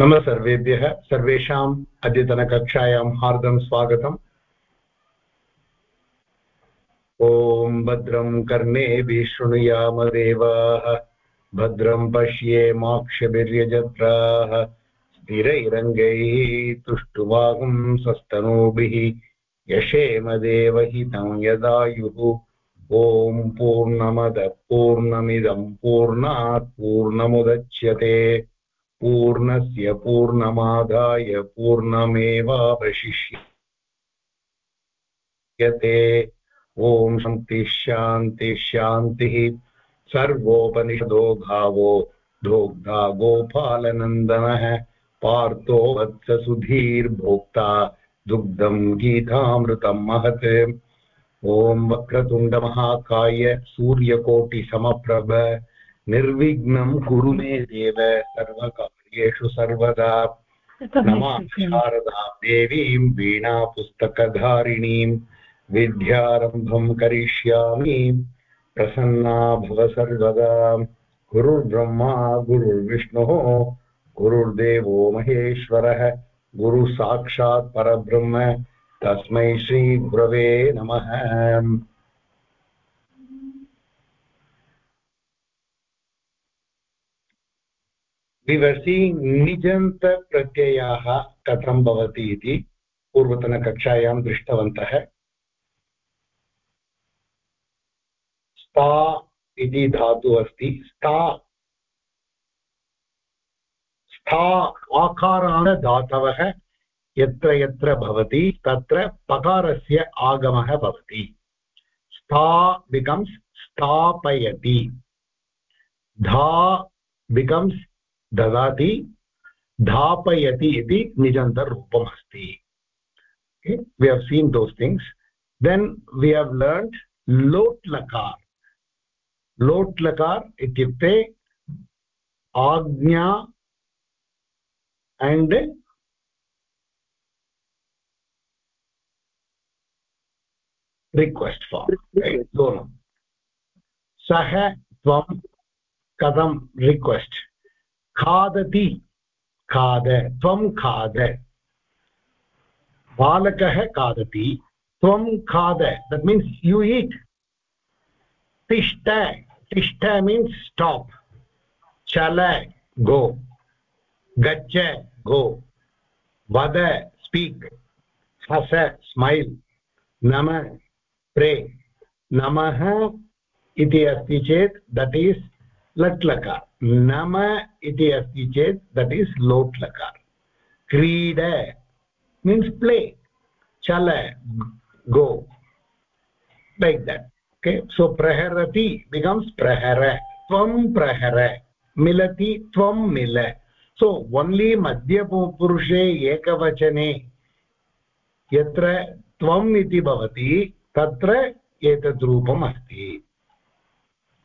नमः सर्वेभ्यः सर्वेषाम् अद्यतनकक्षायां हार्दं स्वागतम्। ॐ भद्रं कर्णेभिः शृणुयामदेवाः भद्रं पश्येमाक्षभिर्यजत्राः स्थिरैरङ्गैः तुष्टुवागुं सस्तनूभिः यशेमदेवहितं यदायुः। ॐ पूर्णमदः पूर्णमिदं पूर्णात् पूर्णमुदच्यते। पूर्णस्य पूर्णमादाय पूर्णमेवावशिष्यते। ॐ शान्तिः शान्तिः शान्तिः। सर्वोपनिषदो भावो धोग्धा गोपालनन्दनः। पार्थो वत्ससुधीर्भोक्ता दुग्धम् गीतामृतम् महत्। ॐ वक्रतुण्डमहाकाय सूर्यकोटिसमप्रभ। निर्विघ्नं कुरु मे देव सर्वकार्येषु सर्वदा नमामि शारदां देवीं वीणापुस्तकधारिणीं विद्यारम्भं करिष्यामि। प्रसन्ना भव सर्वदा। गुरुर्ब्रह्मा गुरुर्विष्णुः गुरुर्देवो महेश्वरः गुरुसाक्षात् परब्रह्म। तस्मै श्रीगुरवे नमः। Were seeing निजन्तप्रत्ययाः कथं भवति इति पूर्वतनकक्षायां दृष्टवन्तः। स्था इति धातु अस्ति। स्था स्था आकारान्तधातवः यत्र यत्र भवति, तत्र पकारस्य आगमः भवति। स्था बिकम्स् स्थापयति। धा बिकम्स् ददा धापयति इति निजन्तरूपम् अस्ति we have seen those things then we have learned लोट्लकार् लोट्लकार् आज्ञा एण्ड् रिक्वेस्ट् फार् सः त्वं कथं रिक्वेस्ट् खादति, खाद, त्वं खाद। बालकः खादति, त्वं खाद। दट् मीन्स् यु ईट् तिष्ठ तिष्ठ मीन्स् स्टाप् चल गो गच्छ गो वद स्पीक् हस स्मैल् नम, प्रे. नमः इति अस्ति चेत् दट् इस् लट्लकार नम इति अस्ति चेत् दट् इस् लोट् लकार क्रीड मीन्स् प्ले चल go like that okay so प्रहरति becomes प्रहर त्वं प्रहर मिलति त्वं मिल सो ओन्ली मध्यपुरुषे एकवचने यत्र त्वम् इति भवति तत्र एतद् रूपम् अस्ति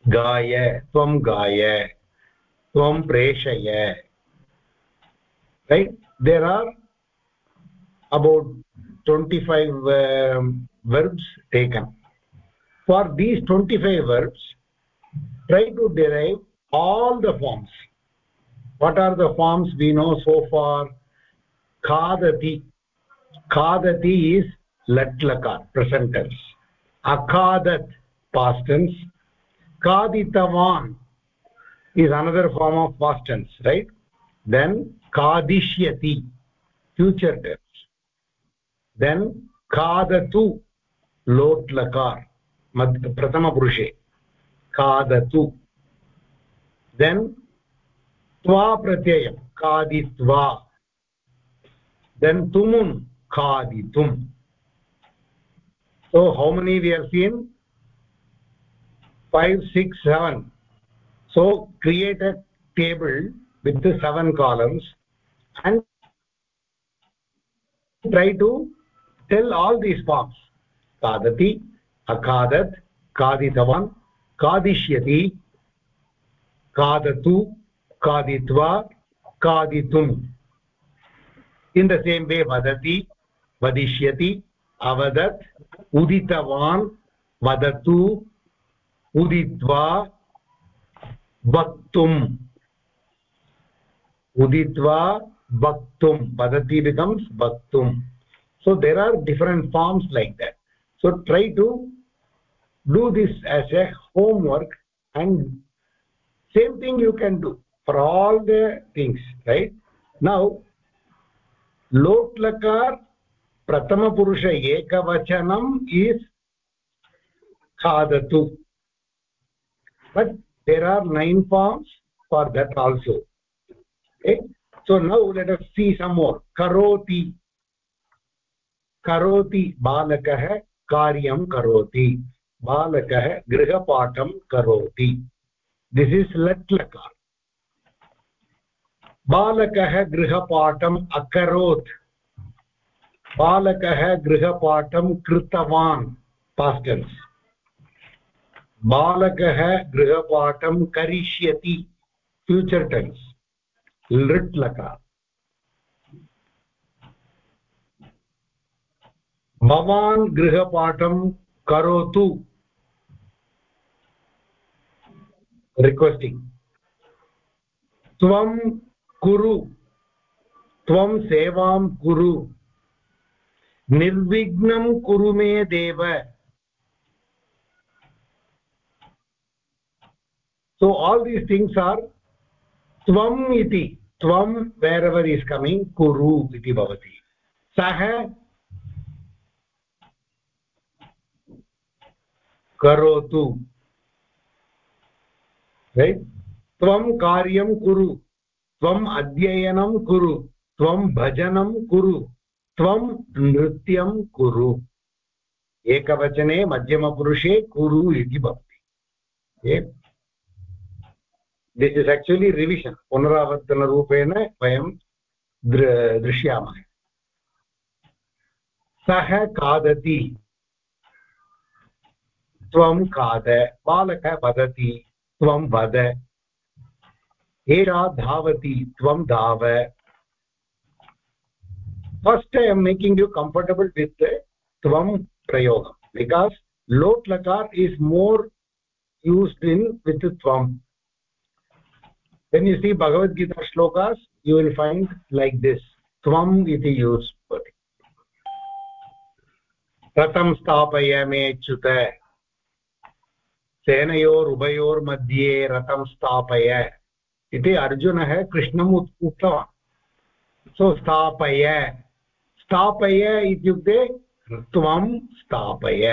गाय त्वं गाय त्वं प्रेषय right there are about 25 uh, verbs taken for these 25 verbs try to derive all the forms what are the forms we know so far khadati khadati is lat lakar present tense akadat past tense kaditavan is another form of past tense right? Then kadishyati future tense. Then kadatu lot lakar prathama purushe kadatu then tva pratyayam kaditva then tumun kaditum so how many we have seen? 5 6 7 so create a table with the seven columns and try to tell all these forms. Kadati akadat kaditavan kadishyati kadatu kaditva kaditum in the same way vadati vadishyati avadat uditavan vadatu uditva वक्तुम्। उदित्वा वक्तुं वदति becomes वक्तुं so there are different forms like that so try to do this as a homework and same thing you can do for all the things right now लोट्लकार् प्रथमपुरुष एकवचनम् is खादतु but there are nine forms for that also okay so now let us see some more karoti karoti balakah karyam karoti balakah grihapatam karoti this is latlakar बालकः गृहपाठम् अकरोत् बालकः गृहपाठं कृतवान् past tense बालकः गृहपाठं करिष्यति. Future tense लृट् लकार भवान् गृहपाठं करोतु. Requesting त्वं कुरु. त्वं सेवां कुरु. निर्विघ्नं कुरु मे देव. So all these things are tvam iti tvam wherever is coming kuru iti bhavati sah karotu right tvam karyam kuru tvam adhyayanam kuru tvam bhajanam kuru tvam nrityam kuru एकवचने मध्यमपुरुषे कुरु इति भवति दिस् इस् आक्चुलि रिविशन् पुनरावर्तनरूपेण वयं दृश्यामः सः खादति त्वं खाद बालकः वदति त्वं वद एषा धावति त्वं धाव first I am making you comfortable with त्वं प्रयोगं बिकास् लोट् लकार is more used in with tvam. When you see bhagavad gita shlokas, you will find like this. Tvam iti used रथं स्थापय मे च्युत सेनयोरुभयोर्मध्ये रथं स्थापय इति अर्जुनः कृष्णम् उक्तवान् सो स्थापय स्थापय इत्युक्ते त्वं स्थापय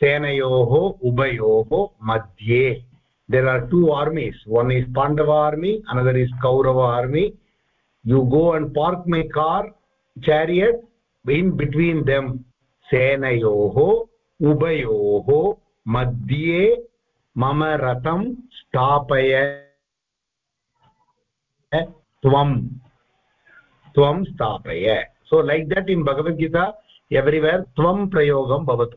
सेनयोः उभयोः मध्ये there are two armies one is pandava army another is kaurava army you go and park my car chariot in between them senayoh ubayoh madhye mama ratham stapaya tvam tvam stapaya so like that in bhagavad gita everywhere tvam prayogam bhavatu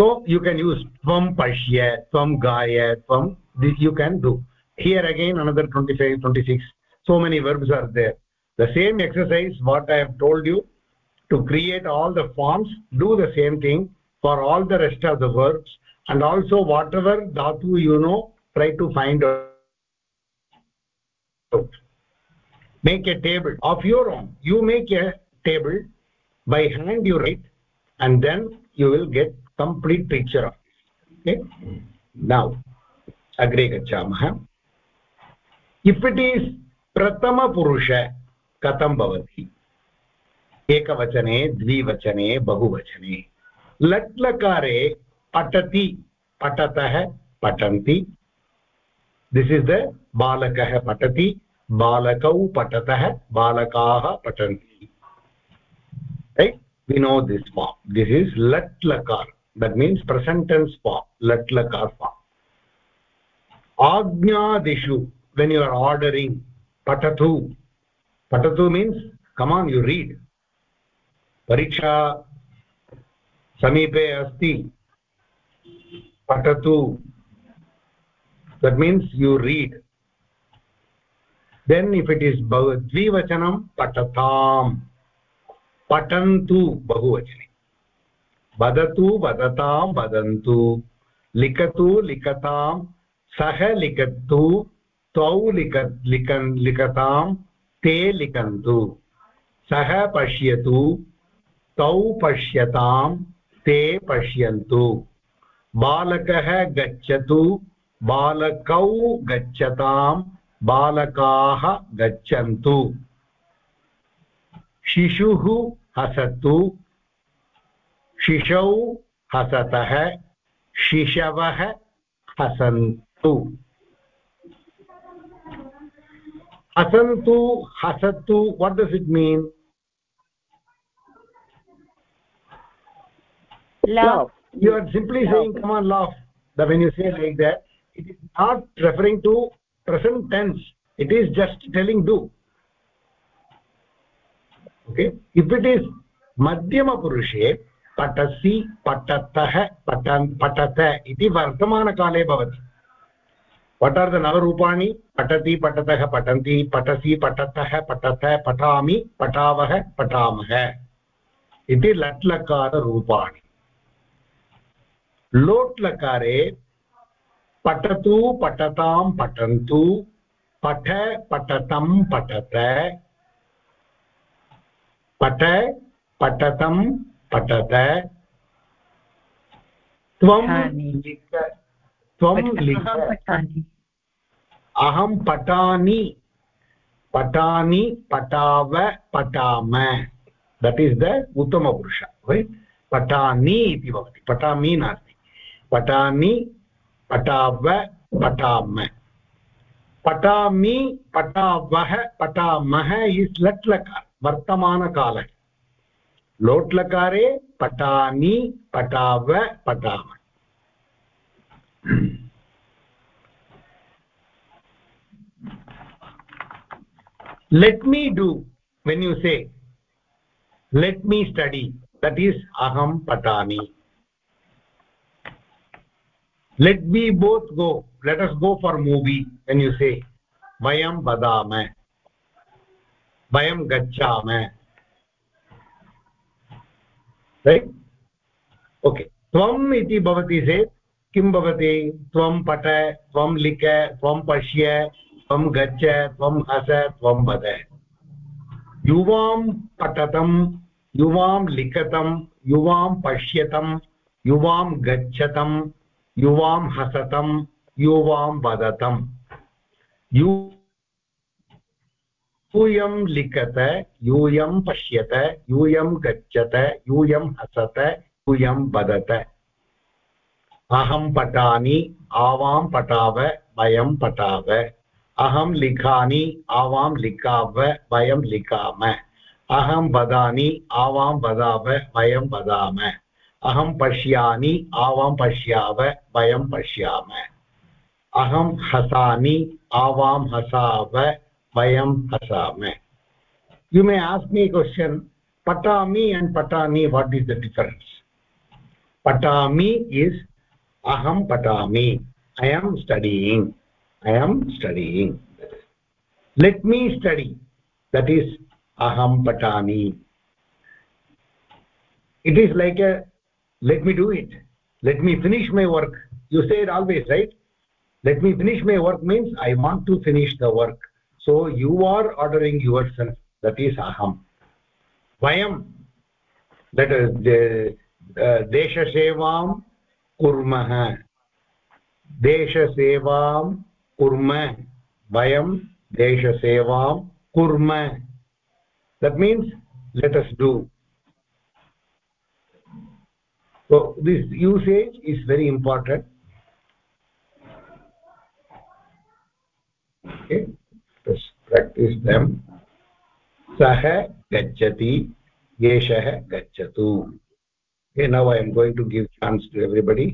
so you can use tvam pashya tvam gaya tvam this you can do. Here again another 25 26 so many verbs are there. The same exercise what i have told you to create all the forms do the same thing for all the rest of the verbs. And also whatever dhatu you know try to find out. Make a table of your own. You make a table. By hand you write and then you will get okay now agre gachamah if it is prathama purusha katam bhavati एकवचने द्विवचने बहुवचने लट्लकारे पठति पठतः पठन्ति this is the बालकः पठति बालकौ पठतः बालकाः पठन्ति this form this is lat lakar that means present tense form lat lakar form ajnadishu when you are ordering patatu patatu means come on you read pariksha समीपे अस्ति पठतु that means you read then if it is dvivachanam patatam patantu bahuvachane वदतु वदतां वदन्तु। लिखतु लिखतां सः लिखतु त्वौ लिख लिखन् लिखतां, ते लिखन्तु। सः पश्यतु, तौ पश्यतां, ते पश्यन्तु। बालकः गच्छतु, बालकौ गच्छतां, बालकाः गच्छन्तु। शिशुः हसतु शिशौ हसतः शिशवः हसन्तु हसन्तु हसतु what does it mean laugh you are simply laugh. saying come on laugh that when you say like that it is not referring to present tense it is just telling do okay if it is madhyama purushe पटसी पठतः पठन् पठत इति वर्तमानकाले भवति। वट् are the नवरूपाणि पठति पठतः पठन्ति, पठसि पठतः पठत पठामि, पठावः पठामः इति लट्लकाररूपाणि। लोट्लकारे पठतु पठतां पठन्तु, पठ पठतं पठत, पठ पठतं पठत त्वं लिख त्वं लिख। अहं पठामि पठामि पठाव पठाम। दट् इस् द उत्तमपुरुष पठामि इति भवति। पठामि नास्ति। पठामि पठाव पठाम। पठामि पठावः पठामः इस् लट् लकार वर्तमानकालः। लोट्लकारे पटा पटाव पठाम let me do when you say let me study that is अहम पटा let be both go let us go for movie when you say वयं बदा वयं गच्छामः right? Okay. Tvam iti bhavati se किं भवति त्वं पठ त्वं लिख त्वं पश्य त्वं गच्छ त्वं हस त्वं वद युवां पठतं युवां लिखतं युवां पश्यतं युवां गच्छतं युवां हसतं युवां वदतम् यूयं लिखत, यूयं पश्यत, यूयं गच्छत, यूयं हसत, यूयं वदत। अहं पठामि, आवां पठाव, वयं पठाव। अहं लिखामि, आवां लिखाव, वयं लिखाम। अहं वदामि, आवां वदाव, वयं वदाम। अहं पश्यामि, आवां पश्याव, वयं पश्याम। अहं हसामि, आवां हसाव वयं Hasam you may ask me a question patami and patani what is the difference patami is aham patami i am studying i am studying let me study that is aham patami it is like a let me do it let me finish my work you say it always right let me finish my work means i want to finish the work so you are ordering yourself that is aham vayam that is the uh, desha sevam kurmah desha sevam कुर्म वयं देशसेवां कुर्म that means let us do so this usage is very important okay practise them सः गच्छति एषः गच्छतु। Now I am going to give chance to everybody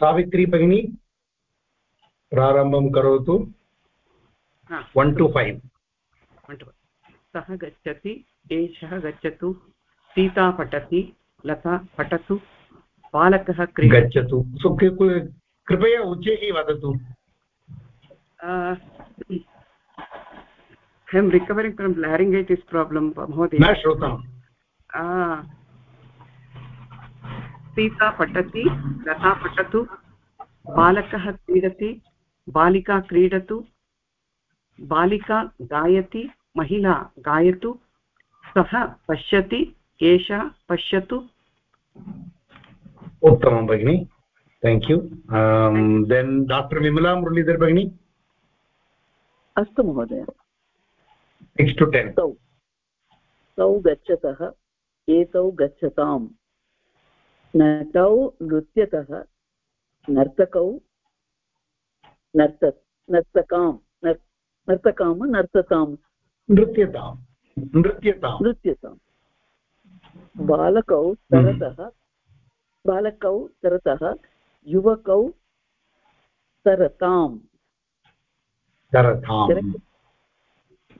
Savitri भगिनी प्रारम्भं करोतु। वन् टु फैव् सः गच्छति एषः गच्छतु सीता पठति लता पठतु बालकः गच्छतु। कृपया उच्चैः वदतु। I am recovering from laryngitis problem महोदय न श्रुतम् सीता पठति लता पठतु बालकः क्रीडति बालिका क्रीडतु बालिका गायति महिला गायतु सः पश्यति एषा पश्यतु। उत्तमं भगिनि thank you then doctor Vimala Muralidhar भगिनी। अस्तु महोदय। सिक्स् टु टेन् तौ तौ गच्छतः एतौ गच्छताम्। नटौ नृत्यतः नर्तकौ नर्त नर्तकां नर्तकां नर्ततां नृत्यतां नृत्यतां नृत्यतां बालकौ तरतः बालकौ तरतः युवकौ तरताम्।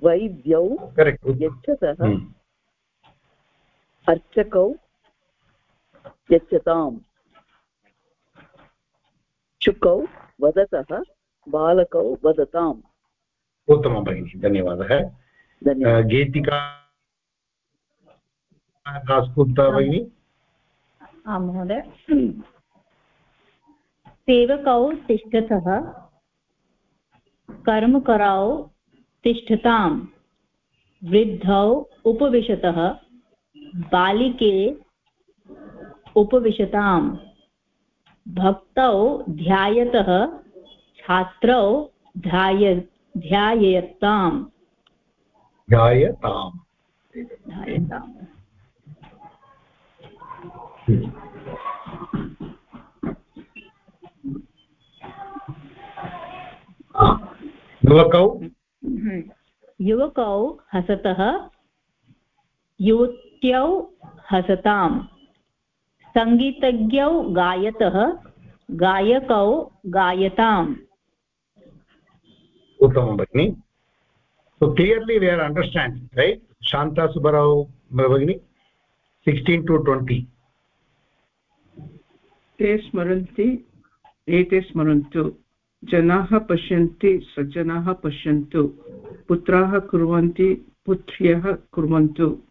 वैद्यौ गच्छतः hmm. अर्चकौ यच्छताम्। शुकौ वदतः बालकौ वदताम्। उत्तमं भगिनि धन्यवादः। गीतिका कास्कुप्ता भगिनि। आं महोदय। सेवकौ तिष्ठतः कर्मकरौ तिष्ठताम्। वृद्धौ उपविशतः बालिके उपविशताम्। भक्तौ ध्यायतः छात्रौ ध्याय ध्यायताम्। ध्यायताम्। ध्यायताम्। युवकौ? हम्म। युवकौ हसतः युवत्यौ हसताम्। सङ्गीतज्ञौ गायतः गायकौ गायताम्। उत्तमं भगिनि। So clearly we are understand right Shanta Subbarao भगिनि सिक्स्टीन् टु ट्वेण्टि ते स्मरन्ति एते स्मरन्तु जनाः पश्यन्ति सज्जनाः पश्यन्तु पुत्राः कुर्वन्ति पुत्र्यः कुर्वन्तु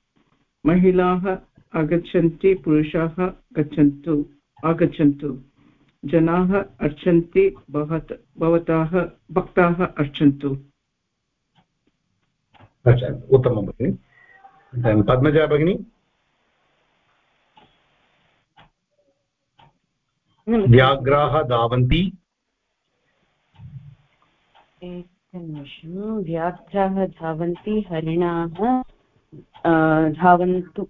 महिलाः आगच्छन्ति पुरुषाः गच्छन्तु आगच्छन्तु जनाः अर्चन्ति भवत् भवताः भक्ताः अर्चन्तु। उत्तमं भगिनि। पद्मजा भगिनी? व्याघ्राः धावन्ति। एकनिमिषं व्याघ्राः धावन्ति हरिणाः धावन्तु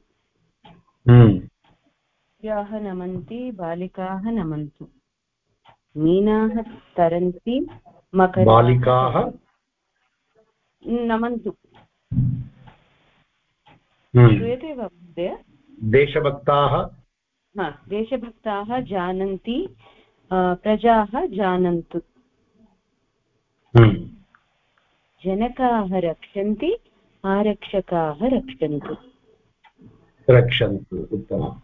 याः हम्म। नमन्ति बालिकाः नमन्तु मीनाः तरन्ति मकर बालिकाः नमन्तु हम्म। श्रूयते वा महोदय देशभक्ताः देशभक्ताः जानन्ति प्रजाः जानन्तु। जनकाः रक्षन्ति आरक्षकाः रक्षन्तु रक्षन्तु उत्तमम्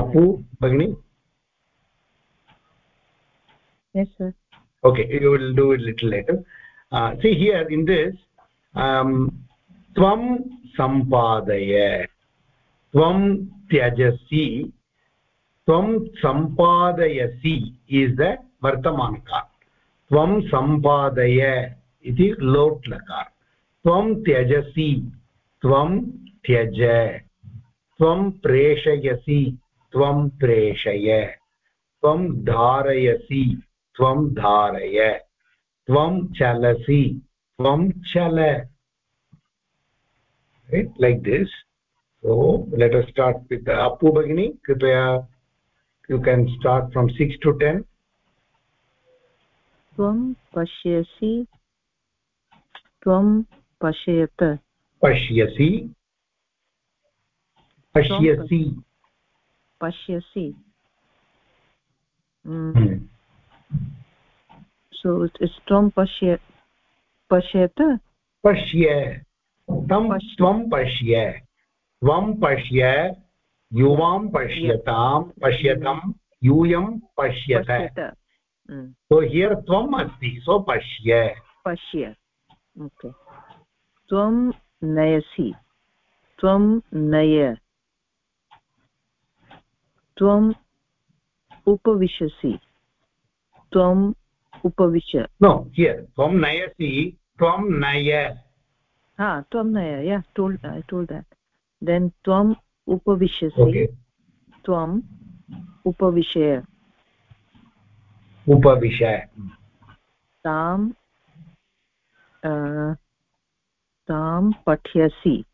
अपु भगिनि yes sir okay you will do it little later uh, see here in this um tvam sampadaya tvam tyajasi tvam sampadayasi is the vartamana kal tvam sampadaya iti lot lakar त्वं त्यजसि त्वं त्यज त्वं प्रेषयसि त्वं प्रेषय त्वं धारयसि त्वं धारय त्वं चलसि त्वं चल right like this so let us start with the apu bagini kripaya you can start from 6 to 10 त्वं पश्यसि त्वं पश्यत। पश्यसि पश्यसि। पश्यसि। so it's त्वं पश्य पश्यत? पश्य। तं त्वं पश्य। त्वं पश्य। युवां पश्यतां पश्यतं यूयं पश्यत। सो हियर् त्वम् अस्ति सो पश्य पश्य ओके त्वं नयसि त्वं नय त्वम् उपविशसि त्वम् उपविश no here tvam nayasi tvam naya ha tvam naya yeah told i told that then tvam upavishasi okay tvam upavishaya उपविश ताम् तां पठ्यसि।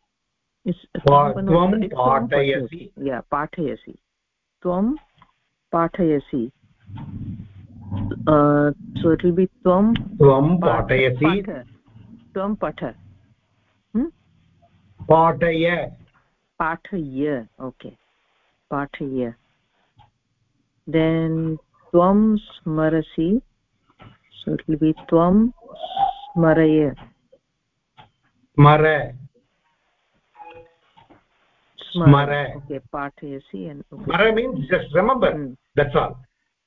पाठयसि। त्वं पाठयसि। त्वं त्वं पाठयसि। त्वं पठ। पाठय। पाठय। Okay. पाठय। Then tvam smarasi so it will be tvam smaraya smara smara okay pathayasi and okay. smara means just remember hmm. that's all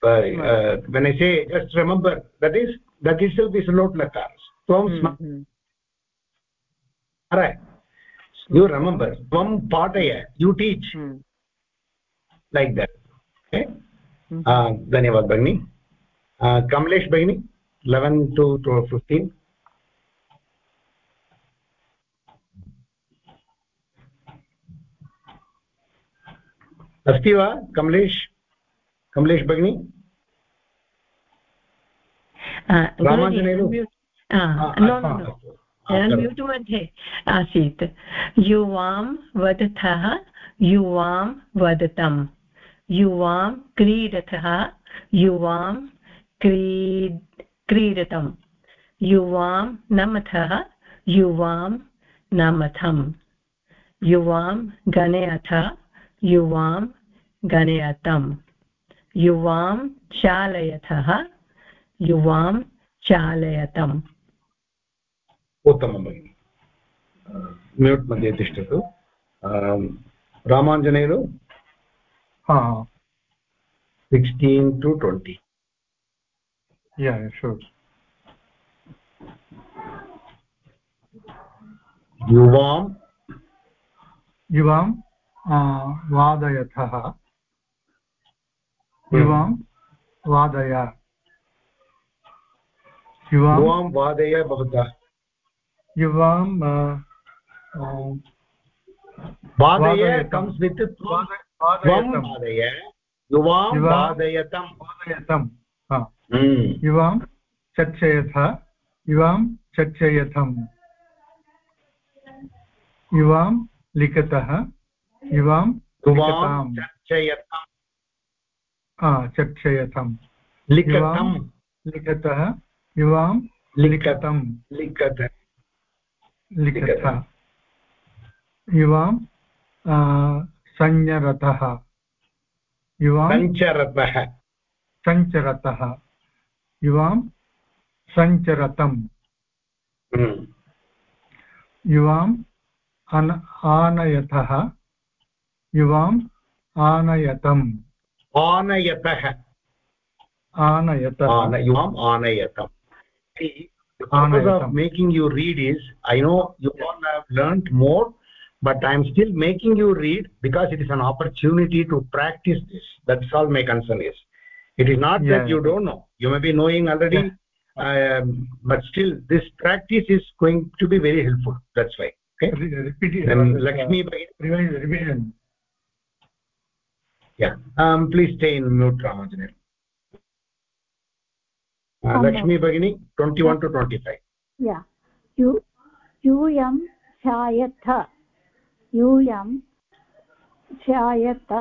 uh, uh, when i say just remember that is that itself is lot lakar tvam hmm. smara you remember tvam pataya you teach hmm. like that okay hmm. uh, Kamlesh 11 to, to 15 अस्ति वा कमलेश कमलेश भगिनी mute मध्ये आसीत्। युवां वदतः युवां वदतम्। युवां क्रीडतः, युवां creed, क्रीडतम्। युवां नमथः, युवां नमथम्। युवां गणयथ, युवां गणयतम् युवां चालयतः युवां चालयतम् उत्तमं भगिनि। म्यूट् मध्ये तिष्ठतु। रामाञ्जनेयु हा टु ट्वेण्टि yeah sure. युवां युवां वादयथः। युवां वादय। युवां वादय भवतः युवां वादय कम्स् वित् वादय युवां वादयतं वादयतं युवां चर्चयथ। युवां चर्चयथम्। युवां लिखतः। युवां चर्चयथम्। लिखतं लिखतः। युवां लिखतं। लिखत। लिखत। युवां संयरतः युवां? सञ्चरतः सञ्चरतः युवां? सञ्चरतम् हम्म। युवाम् आनयतः। युवाम् आनयतम्। आनयतः। आनयतः। युवाम् आनयतम्। Of making you read is i know you all have learned more but i am still making you read because it is an opportunity to practice this. That's all my concern is. It is not yeah. that you don't know. You may be knowing already yeah. um, but still this practice is going to be very helpful. That's why. Okay? Repeat it. Um, lakshmi rewind revision yeah. Um please stay in mute ramajanar uh, lakshmi bagini 21 to 25 yeah. You you chayatha यूयं ध्यायत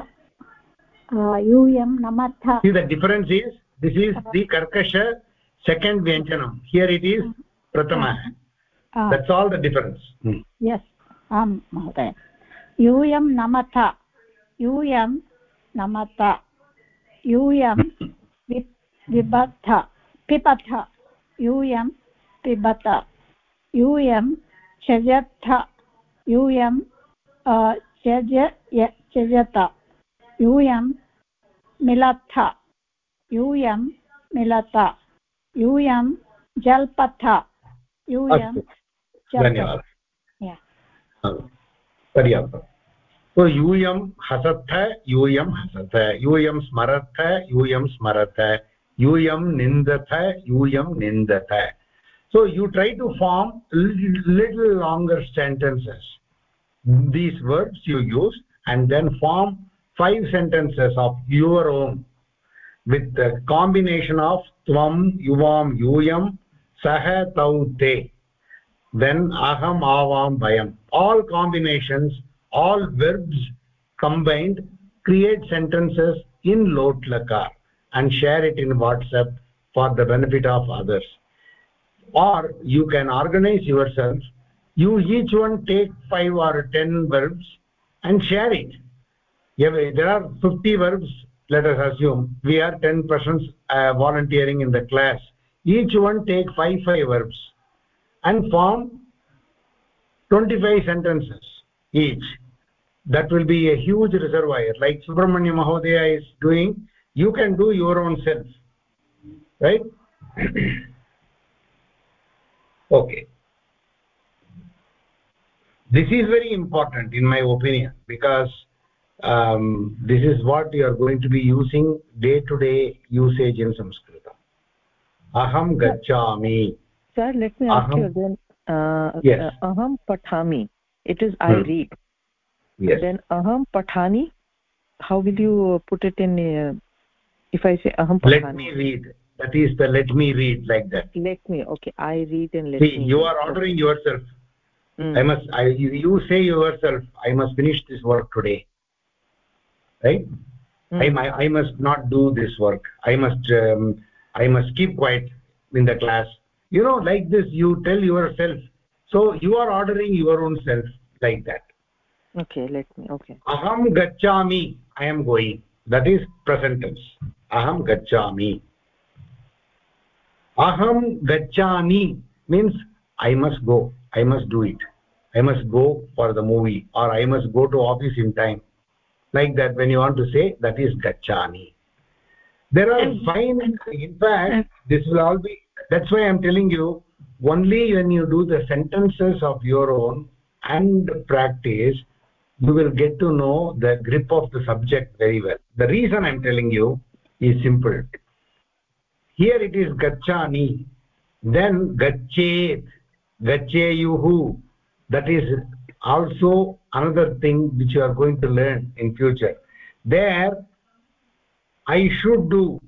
यूयं नमथ। See the difference is this is the कर्कश second व्यंजनम here it is प्रथम that's all the difference yes um महोदय यूयं नमथ यूयं नमथ यूयं विबद्ध पिपथ यूयं पिबत यूयं चजत्थ यूयं त्यज त्यजत यूयं मिलथ यूयं मिलत यूयं जल्पथ यूयं धन्यवादः सो यूयं हसत्थ यूयं हसत यूयं स्मरथ यूयं स्मरथ यूयं निन्दथ यूयं निन्दथ so you try to form little longer sentences these verbs you use and then form five sentences of your own with the combination of tvam yuvam yuyam sah tau te. Then aham avam vayam all combinations all verbs combined create sentences in lot lakar and share it in whatsapp for the benefit of others. Or you can organize yourself you each one take 5 or 10 verbs and share it. There are 50 verbs let us assume. We are 10 persons uh, volunteering in the class. Each one take 5 5 verbs and form 25 sentences each. That will be a huge reservoir like subramanya mahodaya is doing. You can do your own self right? Okay this is very important in my opinion because um, this is what you are going to be using day to day usage in sanskrit. Aham gachami sir let me ask aham, you again. Uh, yes. uh, aham pathami. It is i hmm. read. Yes. Then aham pathani how will you put it in uh, if i say aham pathani? let me read. That is the let me read like that. Let me okay i read and let see me you are ordering yourself mm. i must I, you, you say yourself i must finish this work today. Right? Mm. I, I must not do this work. I must um, i must keep quiet in the class. You know like this you tell yourself. So you are ordering your own self like that. Okay let me okay. Aham gachami i am going. That is present tense. Aham gachami aham gachami means i must go i must do it. I must go for the movie or i must go to office in time. Like that when you want to say that is gachami there are fine in fact this will all be that's why i'm telling you only when you do the sentences of your own and practice you will get to know the grip of the subject very well. The reason i'm telling you is simple. Here it is gachani then gachet gacheyuhu that is also another thing which you are going to learn in future. There i should do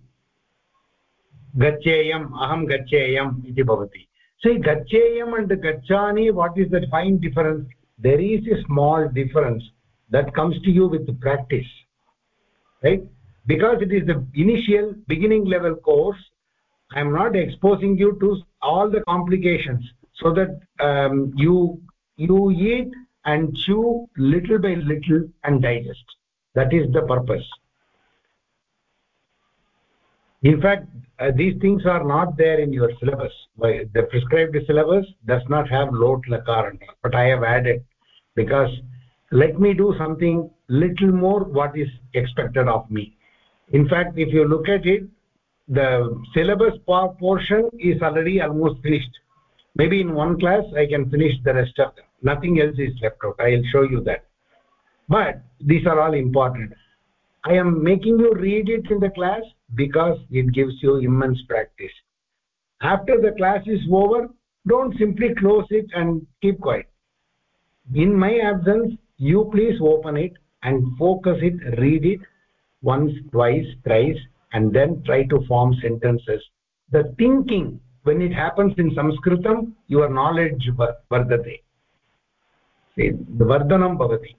gacheyam aham gacheyam iti bhavati. So gacheyam and gachani what is the fine difference? There is a small difference that comes to you with the practice right? Because it is the initial beginning level course i am not exposing you to all the complications so that um, you you eat and chew little by little and digest. That is the purpose. In fact uh, these things are not there in your syllabus. The prescribed syllabus does not have lot lakar but i have added because let me do something little more what is expected of me. In fact if you look at it the syllabus portion is already almost finished maybe in one class i can finish the rest of them. Nothing else is left out. I will show you that. But these are all important. I am making you read it in the class because it gives you immense practice. After the class is over don't simply close it and keep quiet. In my absence you please open it and focus it read it once twice thrice and then try to form sentences. The thinking when it happens in sanskritam your knowledge vardate see the vardhanam bhavati.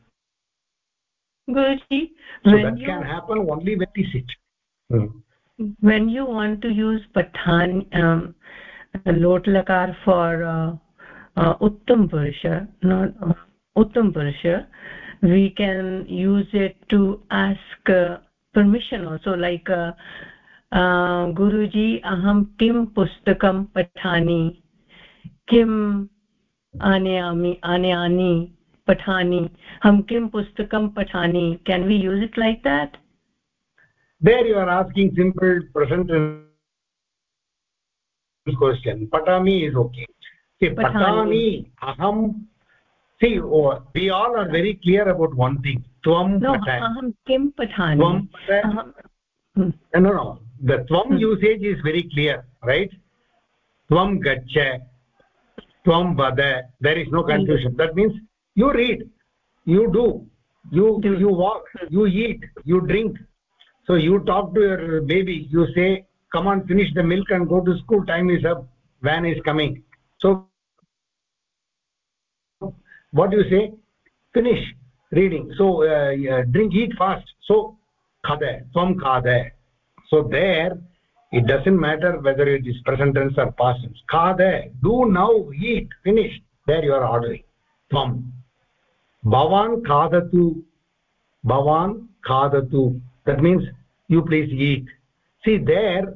Guruji so that you, can happen only when we sit. Hmm. when you want to use pathan um, lot lakar for uh, uh, uttam purusha not uh, uttam purusha we can use it to ask uh, permission also like uh, गुरुजी अहं किं पुस्तकं पठामि? किम् आनयामि आनयानि पठानि अहं किं पुस्तकं पठानि can we use it like that there you are asking simple question पठामि इस् ओके पठामि अहं see we all are very clear about one thing त्वं किं पठामि the tvam Hmm. usage is very clear right? Tvam gaccha tvam vada there is no confusion. That means you read you do you you walk you eat you drink. So you talk to your baby you say come on finish the milk and go to school. Time is up. Van is coming. So what do you say? Finish reading. So uh, drink eat fast. So khada tvam khada so there it doesn't matter whether it is present tense or past. Tense khada do now eat finish. There you are ordering tvam bhavan khadatu bhavan khadatu. That means you please eat. See there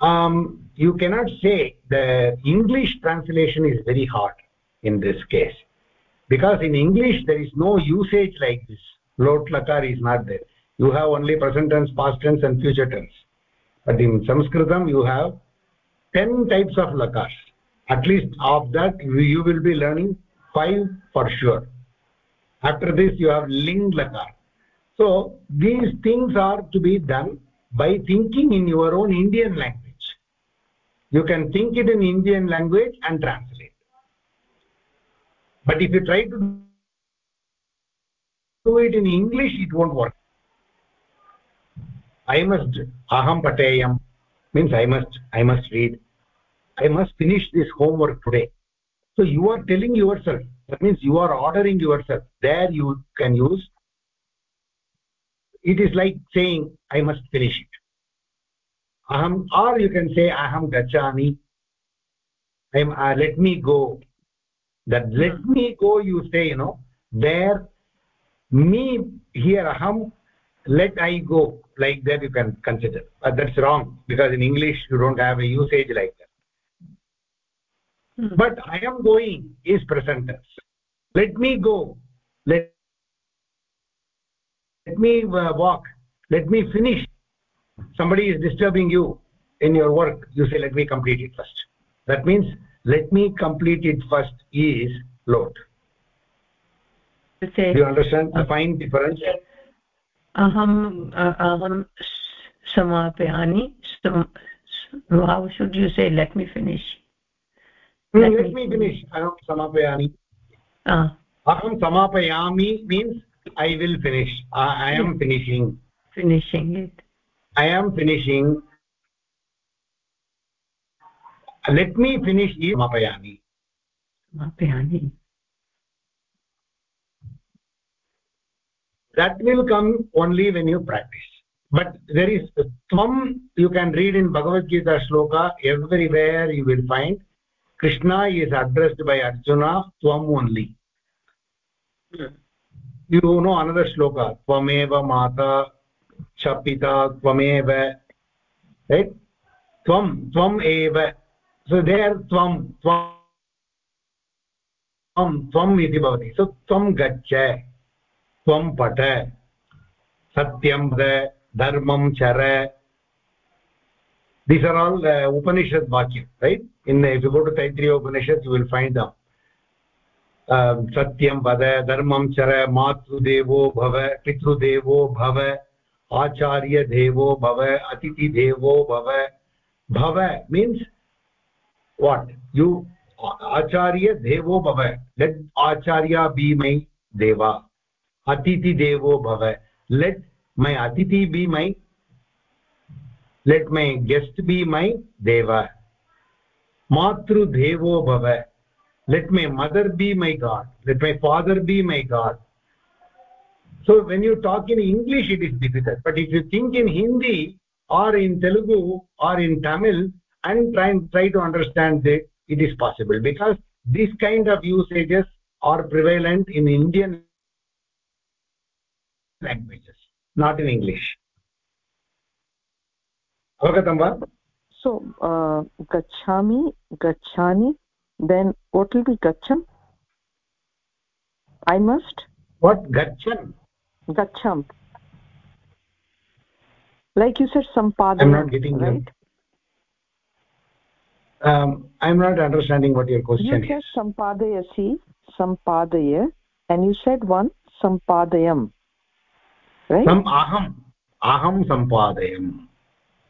um you cannot say the english translation is very hard in this case. Because in english there is no usage like this. Lot lakar is not there you have only present tense past tense and future tense. But in sanskritam you have 10 types of lakars at least of that you you will be learning five for sure. After this you have ling lakar. So these things are to be done by thinking in your own indian language. You can think it in indian language and translate. But if you try to do it in english it won't work i must aham pateyam. Means i must i must read. I must finish this homework today. So you are telling yourself that means you are ordering yourself there you can use. It is like saying i must finish it. Aham or you can say aham gachami i am uh, let me go. That let me go you say you know there me here aham let i go like that you can consider. But that's wrong because in english you don't have a usage like that. Hmm. but i am going is present tense. Let me go. Let let me uh, walk. Let me finish. Somebody is disturbing you in your work. You say let me complete it first. That means let me complete it first is say do you understand the fine difference aham s- samapayani Sam- how should you say? Let me finish. Let let me me finish. aham samapayami ah. aham samapayami means i will finish. I, I am finishing. Finishing it. I am finishing. Let me finish. Is samapayami that will come only when you practice but there is tvam you can read in bhagavad gita shloka everywhere you will find krishna is addressed by arjuna tvam only you know another shloka tvameva mata cha pita tvameva right tvam tvam eva so there tvam tvam tvam iti bhavati so tvam gaccha त्वं पठ सत्यं the, धर्मं चर। These are all उपनिषत् वाक्यं right in if go to Taittiriya Upanishad will find दम् सत्यं वद धर्मं चर मातृदेवो भव पितृदेवो भव आचार्य देवो भव अतिथिदेवो भव भव मीन्स् वाट् यु आचार्यदेवो भव लेट् आचार्या बी मै देवा atiti devo bhava. Let my atiti be my let my guest be my deva. Matru devo bhava. Let my mother be my god. Let my father be my god. So when you talk in english it is difficult. But if you think in hindi or in telugu or in tamil and try and try to understand it it is possible. Because this kind of usages are prevalent in indian languages not in english. Avagatam va so uh, gachami gachani then what will be gacham? I must? What gachan gacham. Like you said i'm sampadana not getting right? Um i'm not understanding what your question you said sampadayasi sampadaya and you said one sampadayam अहम् अहं सम्पादयम्।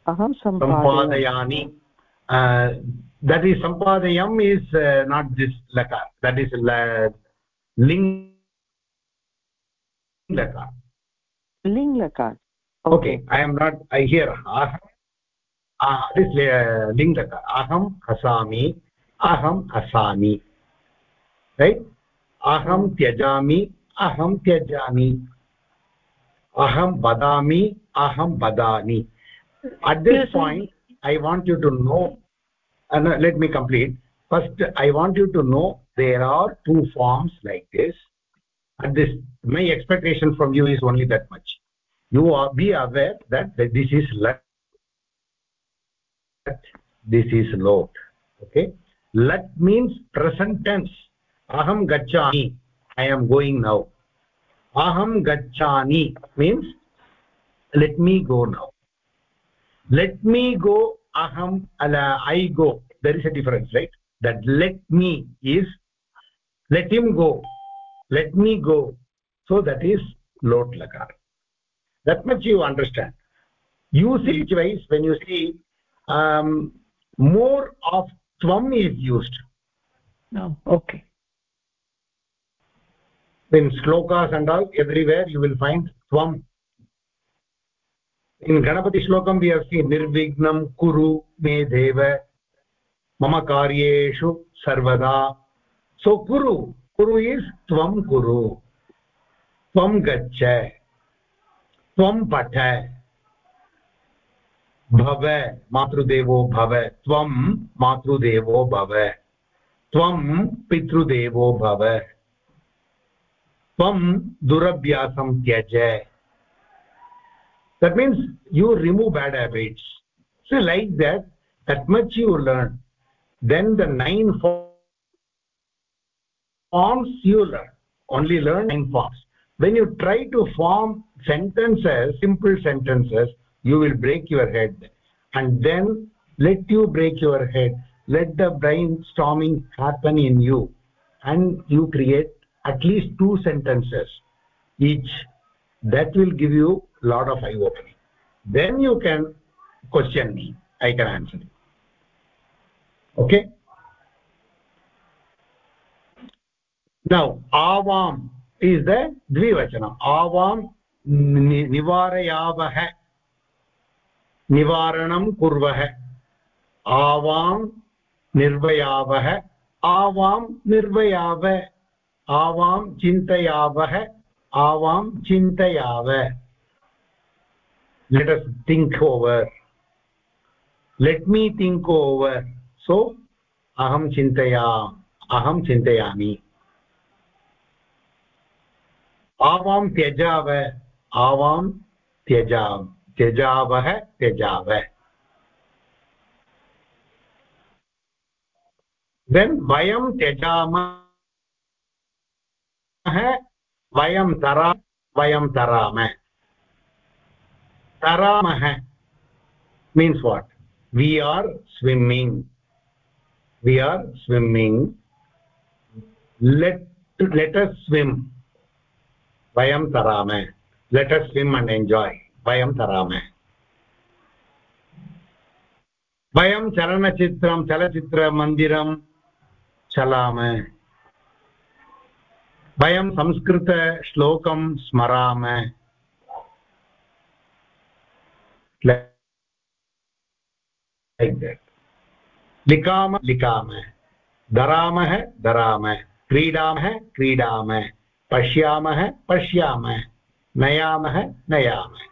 अहं सम्पादयामि। That is सम्पादयम् is not this लकार that is लिङ्ग् लकार लिङ्ग् लकार okay I am not I here link लकार अहं हसामि अहं हसामि रैट् अहं त्यजामि अहं त्यजामि aham vadami aham vadami at this point i want you to know and uh, let me complete. First i want you to know there are two forms like this. At this my expectation from you is only that much. You are be aware that, that this is lat this is lot. Okay? Lat means present tense aham gachami i am going now aham gachani means let me go now. Let me go aham ala i go. There is a difference right? That let me is let him go. Let me go. So that is lot lakar that much you understand. Usage wise when you see um, more of tvam is used. No okay in shlokas and all everywhere you will find tvam in ganapati shlokam we have seen nirvignam kuru me deva mama karyeshu sarvada so kuru kuru is tvam kuru tvam gaccha त्वं पठ भव मातृदेवो भव त्वं मातृदेवो भव त्वं पितृदेवो भव त्वं दुरभ्यासं त्यज that means you remove bad habits so like that that much you learn then the nine forms you learn only learn nine forms when you try to form sentences simple sentences you will break your head and then let you break your head let the brainstorming happen in you and you create at least two sentences each that will give you lot of eye opening then you can question me i can answer you okay now avam is the dvivachanam avam निवारयावः निवारणं कुर्वः आवां निर्वयावः आवां निर्वयाव आवाम चिंतयाव आवाम चिन्तयाव let us think over let me think over so अहं चिन्तया, अहं चिन्तयामि। आवां त्यजाव आवां त्यजाव त्यजावः त्यजाव then वयं त्यजामः। धरामः वयं धरा, वयं धराम। धरामः means what we are swimming we are swimming let let's swim वयं धराम। लेटस् स्विम् अण्ड् एन्जाय् वयं धराम। वयं चलनचित्रं, चलचित्रमन्दिरं चलामः। वयं संस्कृतश्लोकं स्मरामः लिखामः लिखामः धरामः धरामः क्रीडामः क्रीडामः पश्यामः पश्यामः नयामः नयामः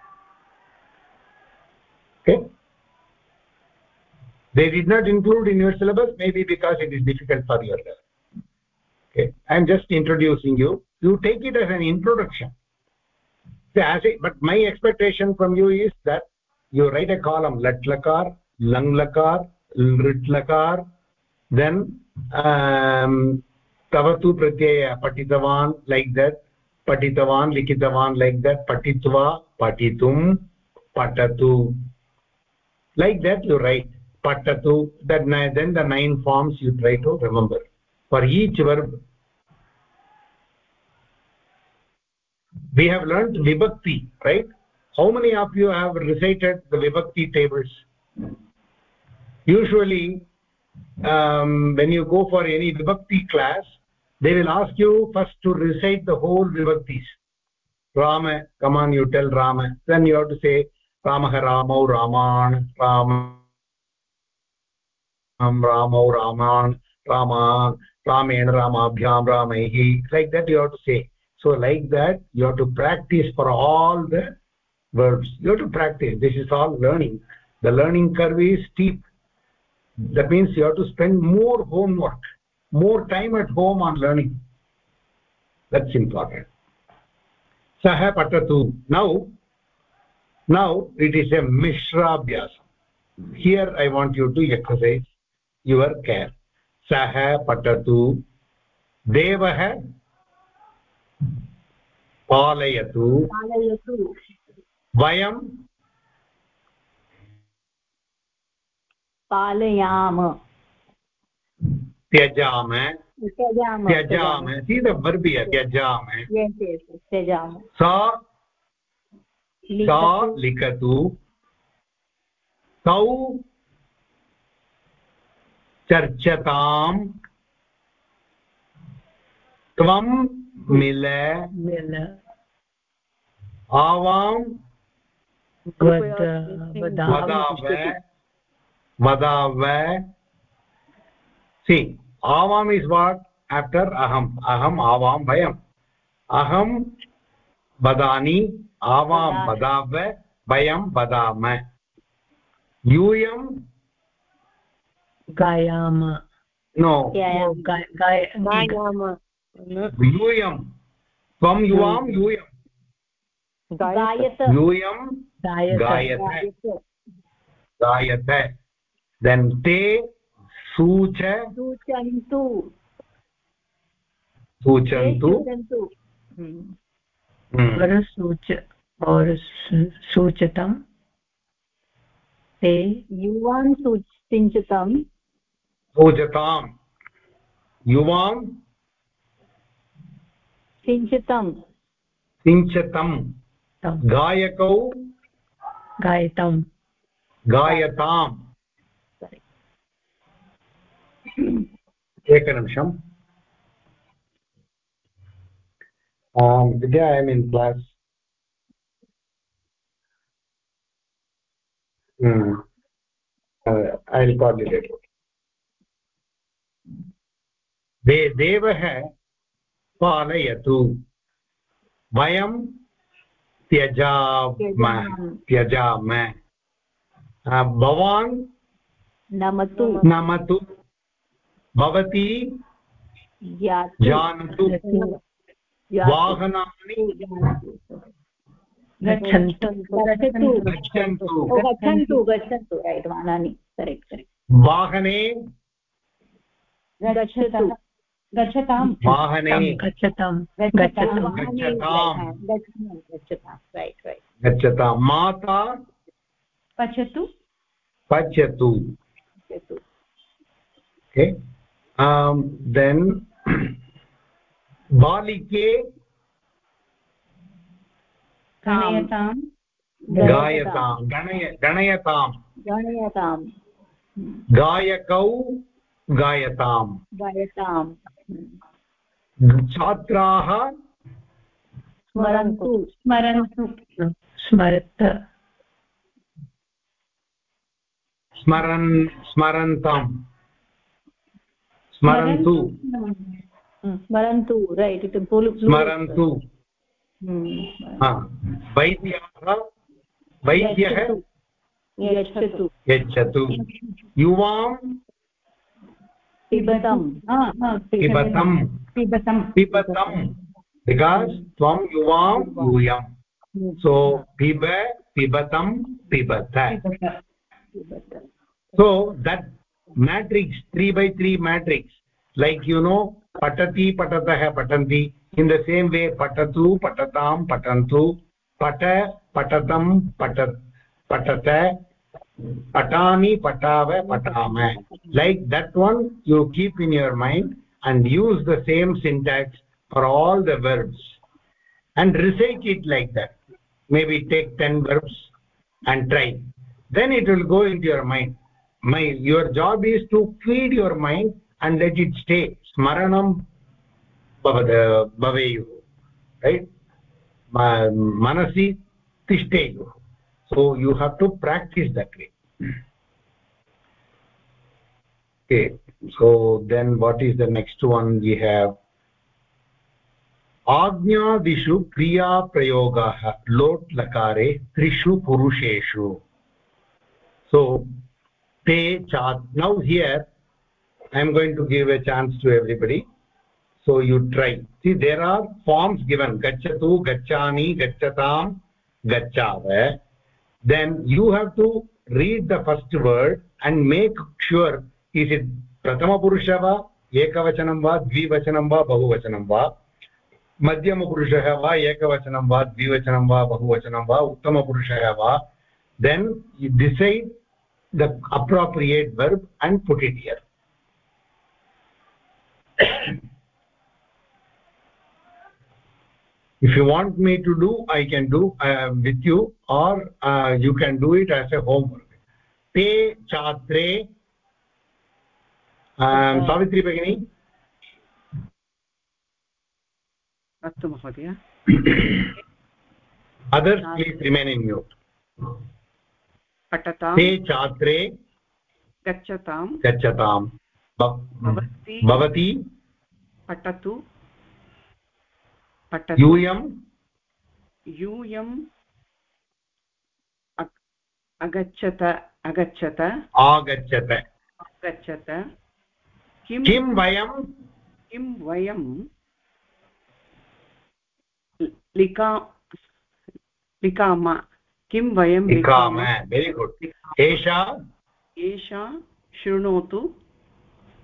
they did not include in your syllabus maybe because it is difficult for your level okay. I am just introducing you. You take it as an introduction. But my expectation from you is that you write a column lat lakar lang lakar lakar then um, tavatu pratyaya patitavan like that. Patitavan likitavan like that. Patitva patitum patatu. Like that you write patatu. That then the nine forms you try to remember for each verb we have learned vibhakti right? How many of you have recited the vibhakti tables? Usually um, when you go for any vibhakti class they will ask you first to recite the whole vibhaktis. Rama come on you tell rama. Then you have to say ramah ramau raman ram ramau raman raman ramen ramabhyam ramaihi like that you have to say. So like that you have to practice for all the verbs. You have to practice. This is all learning. The learning curve is steep. That means you have to spend more homework more time at home on learning. That's important. Sah patatu. Now now it is a mishra abhyas here i want you to exercise your sah patatu devah पालयतु। पालयतु। वयं पालयाम। त्यजाम। त्यजाम। here त्यजाम। त्यजाम। सा सा लिखतु। तौ चर्चताम्। त्वं मिल। मिल। आवां। वदाव। सि आवाम् is what अहम अहम्। अहम् आवां वयम्। अहं वदानि आवां वदाव वयं वदाम। गायाम गाय गायाम यूयं त्वं युवां यूयं गायत यूयं गायत then te सूच सूचन्तु सूचन्तु हम्म। और सूच और ते युवान् सूचताम् युवां सिञ्चितं सिञ्चतं तं गायकौ गायतं गायताम्। एकनिमिषम्। Um, Vidya, I am in class. Hmm. Uh, I'll call you later. दे देवः पालयतु। वयं त्यजामः त्यजाम। भवान् नमतु। नमतु। भवती जानतु। यातु वाहनानि गच्छन्तु। गच्छन्तु। गच्छन्तु। गच्छन्तु। रैट् वाहनानि। करेक्ट् करेक्ट् वाहने गच्छतु। गच्छतां वाहने। गच्छतां गच्छतां गच्छतु गच्छताम्। गच्छतां रैट् रैट् माता? पचतु okay. Um बालिके? गणयतां गायतां गणय गणयतां गणयतां गायकौ गायतां गायतां छात्राः स्मरन्तु। स्मरन्तु। स्मरत। स्मरन् स्मरन्तां। स्मरन्तु। स्मरन्तु रैट् इति स्मरन्तु। वैद्याः वैद्यः यच्छतु। यच्छतु। युवां पिबतं सो पिब पिबतं। पिबत। By three matrix like you know पठति पठतः पठती इन द सेम् वे पठतु पठतां पठंत पठ पठतं पठ पठत patami patava patama like that one you keep in your mind and use the same syntax for all the verbs. And recite it like that. Maybe take 10 verbs and try. Then it will go into your mind. My your job is to feed your mind and let it stay. Smaranam bhaveyu. Right? Manasi tishtayu so you have to practice that way okay so then what is the next one we have आज्ञादिषु क्रियाप्रयोगाः लोट् लकारे त्रिषु पुरुषेषु so te chat now here i am going to give a chance to everybody so you try see there are forms given gachatu gachami gachatam gachava then you have to read the first word and make sure is it prathama purusha va ekavachanam va dvivachanam va bahuvachanam va मध्यमपुरुषः वा एकवचनं वा द्विवचनं वा बहुवचनं वा उत्तमपुरुषः वा then you decide the appropriate verb and put it if you want me to do i can do uh, with you or uh, you can do it as a homework te chatre um, savitri bagini अस्तु महोदय others please remain in mute पठतां ते छात्रे गच्छतां गच्छतां भवती भवती पठतु पठतु। यूयं यूयम् अगच्छत अगच्छत। आगच्छत। आगच्छत किं किं वयं किं वयं लिखा लिखाम। किं वयं लिखाम? वेरि गुड् एषा? एषा शृणोतु।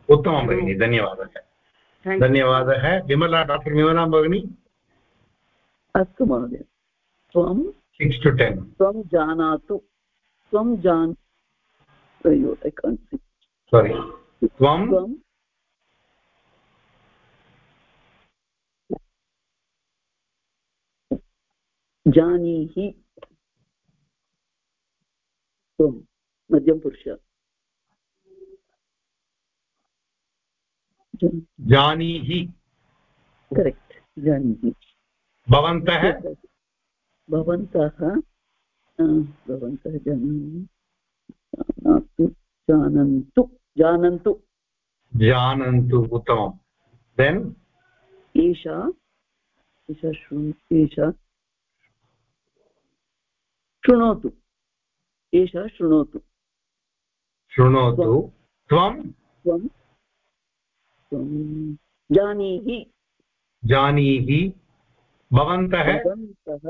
उत्तमं भगिनि धन्यवादः। धन्यवादः। विमला डाक्टर् विमला भगिनी। अस्तु महोदय। त्वं सिक्स् टु टेन् त्वं जानातु त्वं जान् सारि त्वं जानीहि त्वं मध्यमपुरुष जानीहि। करेक्ट् जानीहि। भवन्तः? भवन्तः? भवन्तः जानामि जानातु जानन्तु जानन्तु। जानन्तु उत्तमं देन् एषा एषा शृणु एषा शृणोतु। एषा शृणोतु। शृणोतु। त्वं। त्वं। जानीहि। जानीहि। भवन्तः? भवन्तः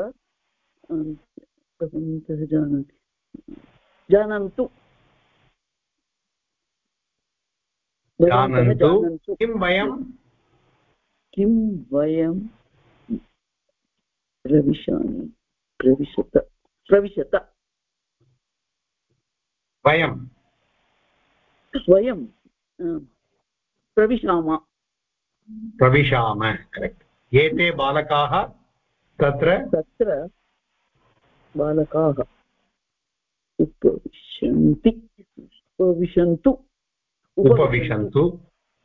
अ, जानन्ति। जानन्तु। जानन्तु। किं वयं? किं वयं? प्रविशामि। प्रविशत। प्रविशत। वयं? वयं अ, प्रविशामः। प्रविशाम करेक्ट् एते बालकाः तत्र तत्र बालकाः उपविशन्ति। उपविशन्तु। उपविशन्तु।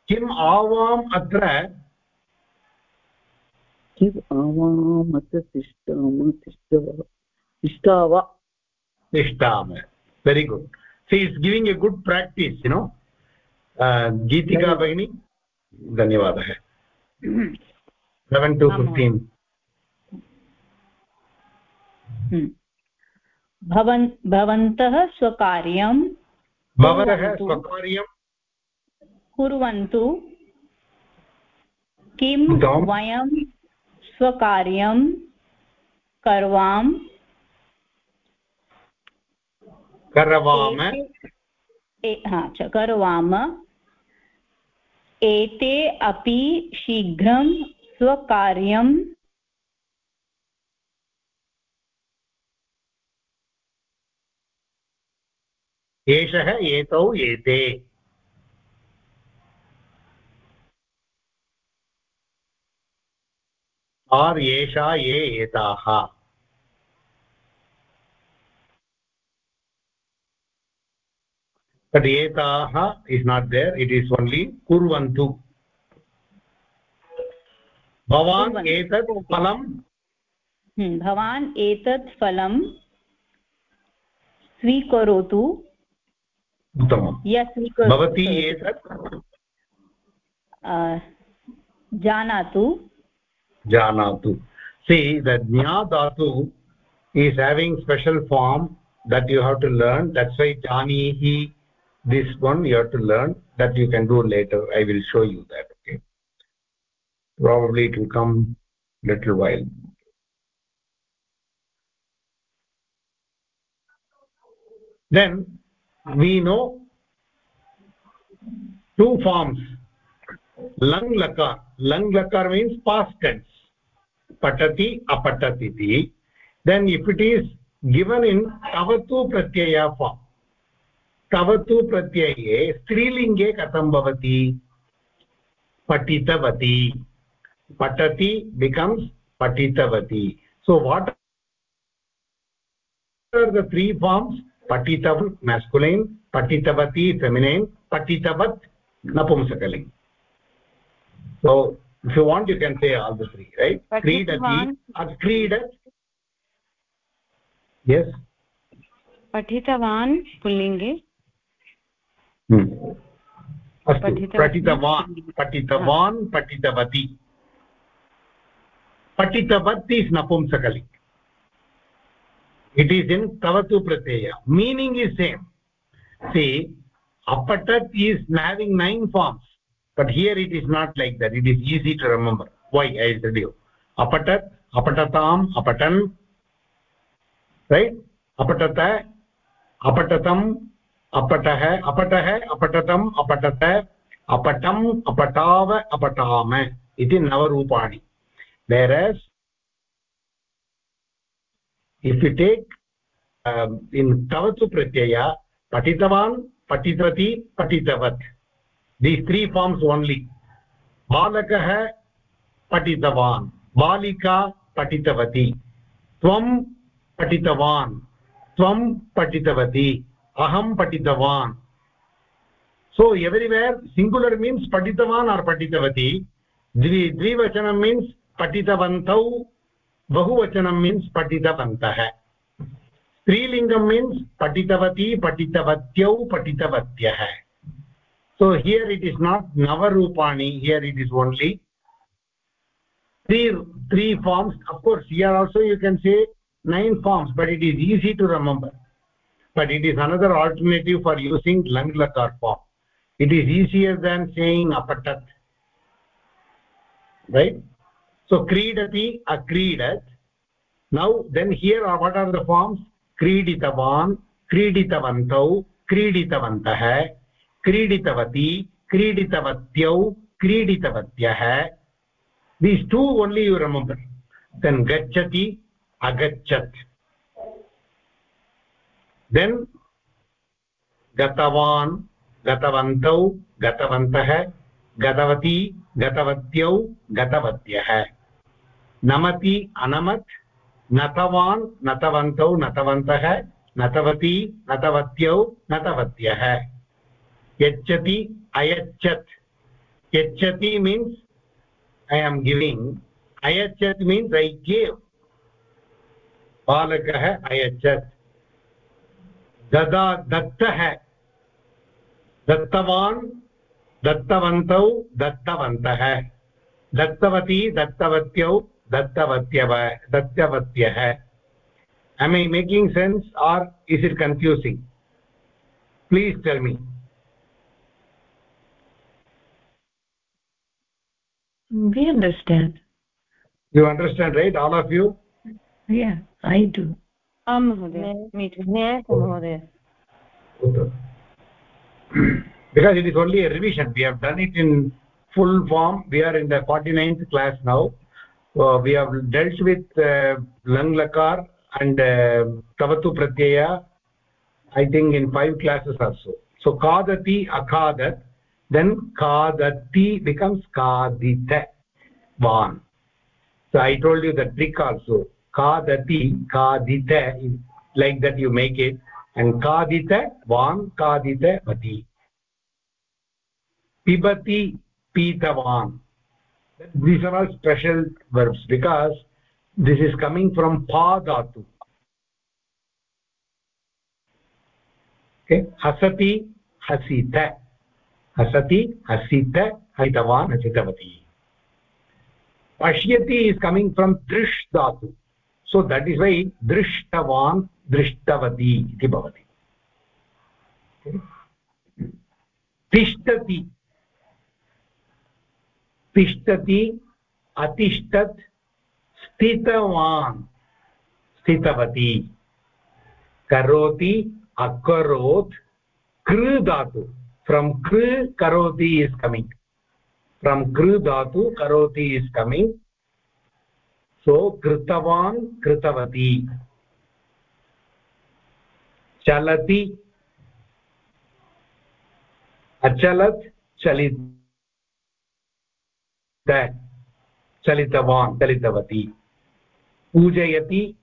किम् आवाम् अत्र? किम् आवाम् अत्र तिष्ठाम तिष्ठव तिष्ठाव? तिष्ठाम। Very good see is giving a good practice you know Geetika भगिनी धन्यवादः। Seven to fifteen. हम्म। भवन् भवन्तः स्वकार्यं भवतः स्वकार्यं कुर्वन्तु। किं वयं स्वकार्यं कर्वाम्? करवाम। हा च करवाम। एते अपि शीघ्रं स्वकार्यं एषः एतौ एते। आर् एषा ये एताः। तद् एताः is not there it is only कुर्वन्तु। भवान् एतत् फलं भवान् एतत् फलं स्वीकरोतु। भवती एतत्? जानातु। जानातु। See the ज्ञातु is having special form that you have to learn that's why जानीहि this one you have to learn that you can do later I will show you that probably it will come little while then we know two forms lang lakar lang lakar means past tense patati apatati then if it is given in tavatu pratyaya form tavatu pratyये स्त्रीलिङ्गे कथं भवति पठितवती patati becomes patitavati so what are the three forms patitav masculine patitavati feminine patitavat napumsakaling so if you want you can say all the three right kridati akridat yes पठितवान् पुल्लिङ्गे अस्तु पठितवान् पठितवान् पठितवती पठितवत् इस् नपुंसकलि इट् ईस् इन् तवतु प्रत्यय meaning is same see अपठत् is having nine forms but here it is not like that it is easy to remember why I reduce अपठत् अपठताम् अपठन् रैट् अपठत अपठतम् अपटः अपटः अपठतम् अपठत अपटम् अपटाव अपठाम इति नवरूपाणि whereas if you take um, in tavatu pratyaya patitavan patitavati patitavat these three forms only balakah patitavan balika patitavati tvam patitavan tvam patitavati aham patitavan so everywhere singular means patitavan or patitavati dvi dvivachanam means पठितवन्तौ बहुवचनं means पठितवन्तः। स्त्रीलिङ्गं means पठितवती, पठितवत्यौ, पठितवत्यः। So here it is not नवरूपाणि here it is only three three forms of course here also you can say nine forms but it is easy to remember but it is another alternative for using लङ्ग् लकार् form it is easier than saying अपटत् right so kridati akridat now then here are what are the forms क्रीडितवान् क्रीडितवन्तौ क्रीडितवन्तः क्रीडितवती क्रीडितवत्यौ क्रीडितवत्यः these two only you remember then gachati agachat then gatavan gatavantau gatavantah gatavati gatavatyau gatavatyah namati anamat नतवान् नतवन्तौ नतवन्तः, नतवती नतवत्यौ नतवत्यः। यच्छति अयच्छत्। यच्छति means I am giving अयच्छत् मीन्स् ऐ गेव् बालकः अयच्छत्। ददा दत्तः, दत्तवान् दत्तवन्तौ दत्तवन्तः दत्तवती दत्तवत्यौ दत्तवत्यव दत्तवत्यः am i making sense or is it confusing please tell me we understand you understand right all of you yeah i do आं महोदय ज्ञायते महोदय because it is only a revision. We have done it in full form. We are in the 49th class now. Uh, we have dealt with uh, lang lakar and uh, tavatu pratyaya i think in five classes also. So kadati akadat then kadati becomes kadita van. So i told you the trick also. Kadati kadita like that you make it. And kadita van kadita vati pibati pitavan these are all special verbs because this is coming from pa dhatu okay hasati hasita hasati hasita hasitavan hasitavati pashyati is coming from drish dhatu so that is why drishtavan drishtavati iti bhavati tishtati तिष्ठति अतिष्ठत् स्थितवान्। स्थितवती। करोति अकरोत् कृ धातु। From कृ करोति is coming from कृ धातु करोति इस् कमिङ्ग् सो कृतवान्, कृतवती। चलति। अचलत्, चलित। चलितवान्, चलितवती। पूजयति,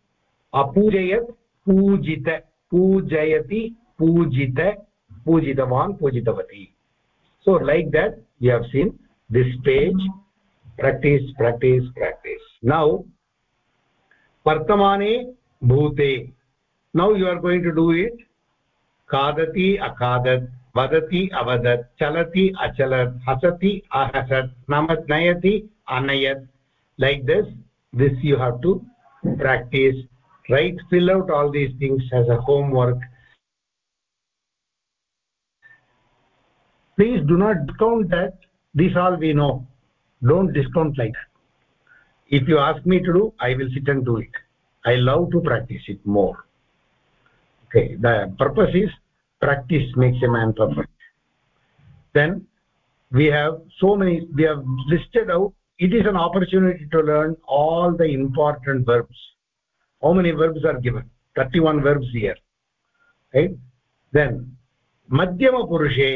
अपूजयत्, पूजित, पूजयति, पूजित, पूजितवान्, पूजितवती। So like that you have seen this page practice practice practice now वर्तमाने भूते now you are going to do it खादति अखादत् वदति अवदत् चलति अचलत् हसति अहसत् नमत् नयति अनयत् like this this you have to practice write fill out all these things as a homework please do not discount that this all we know don't discount like that if you ask me to do i will sit and do it i love to practice it more okay the purpose is practice makes a man perfect then we have so many we have listed out it is an opportunity to learn all the important verbs how many verbs are given 31 verbs here right then madhyama purushe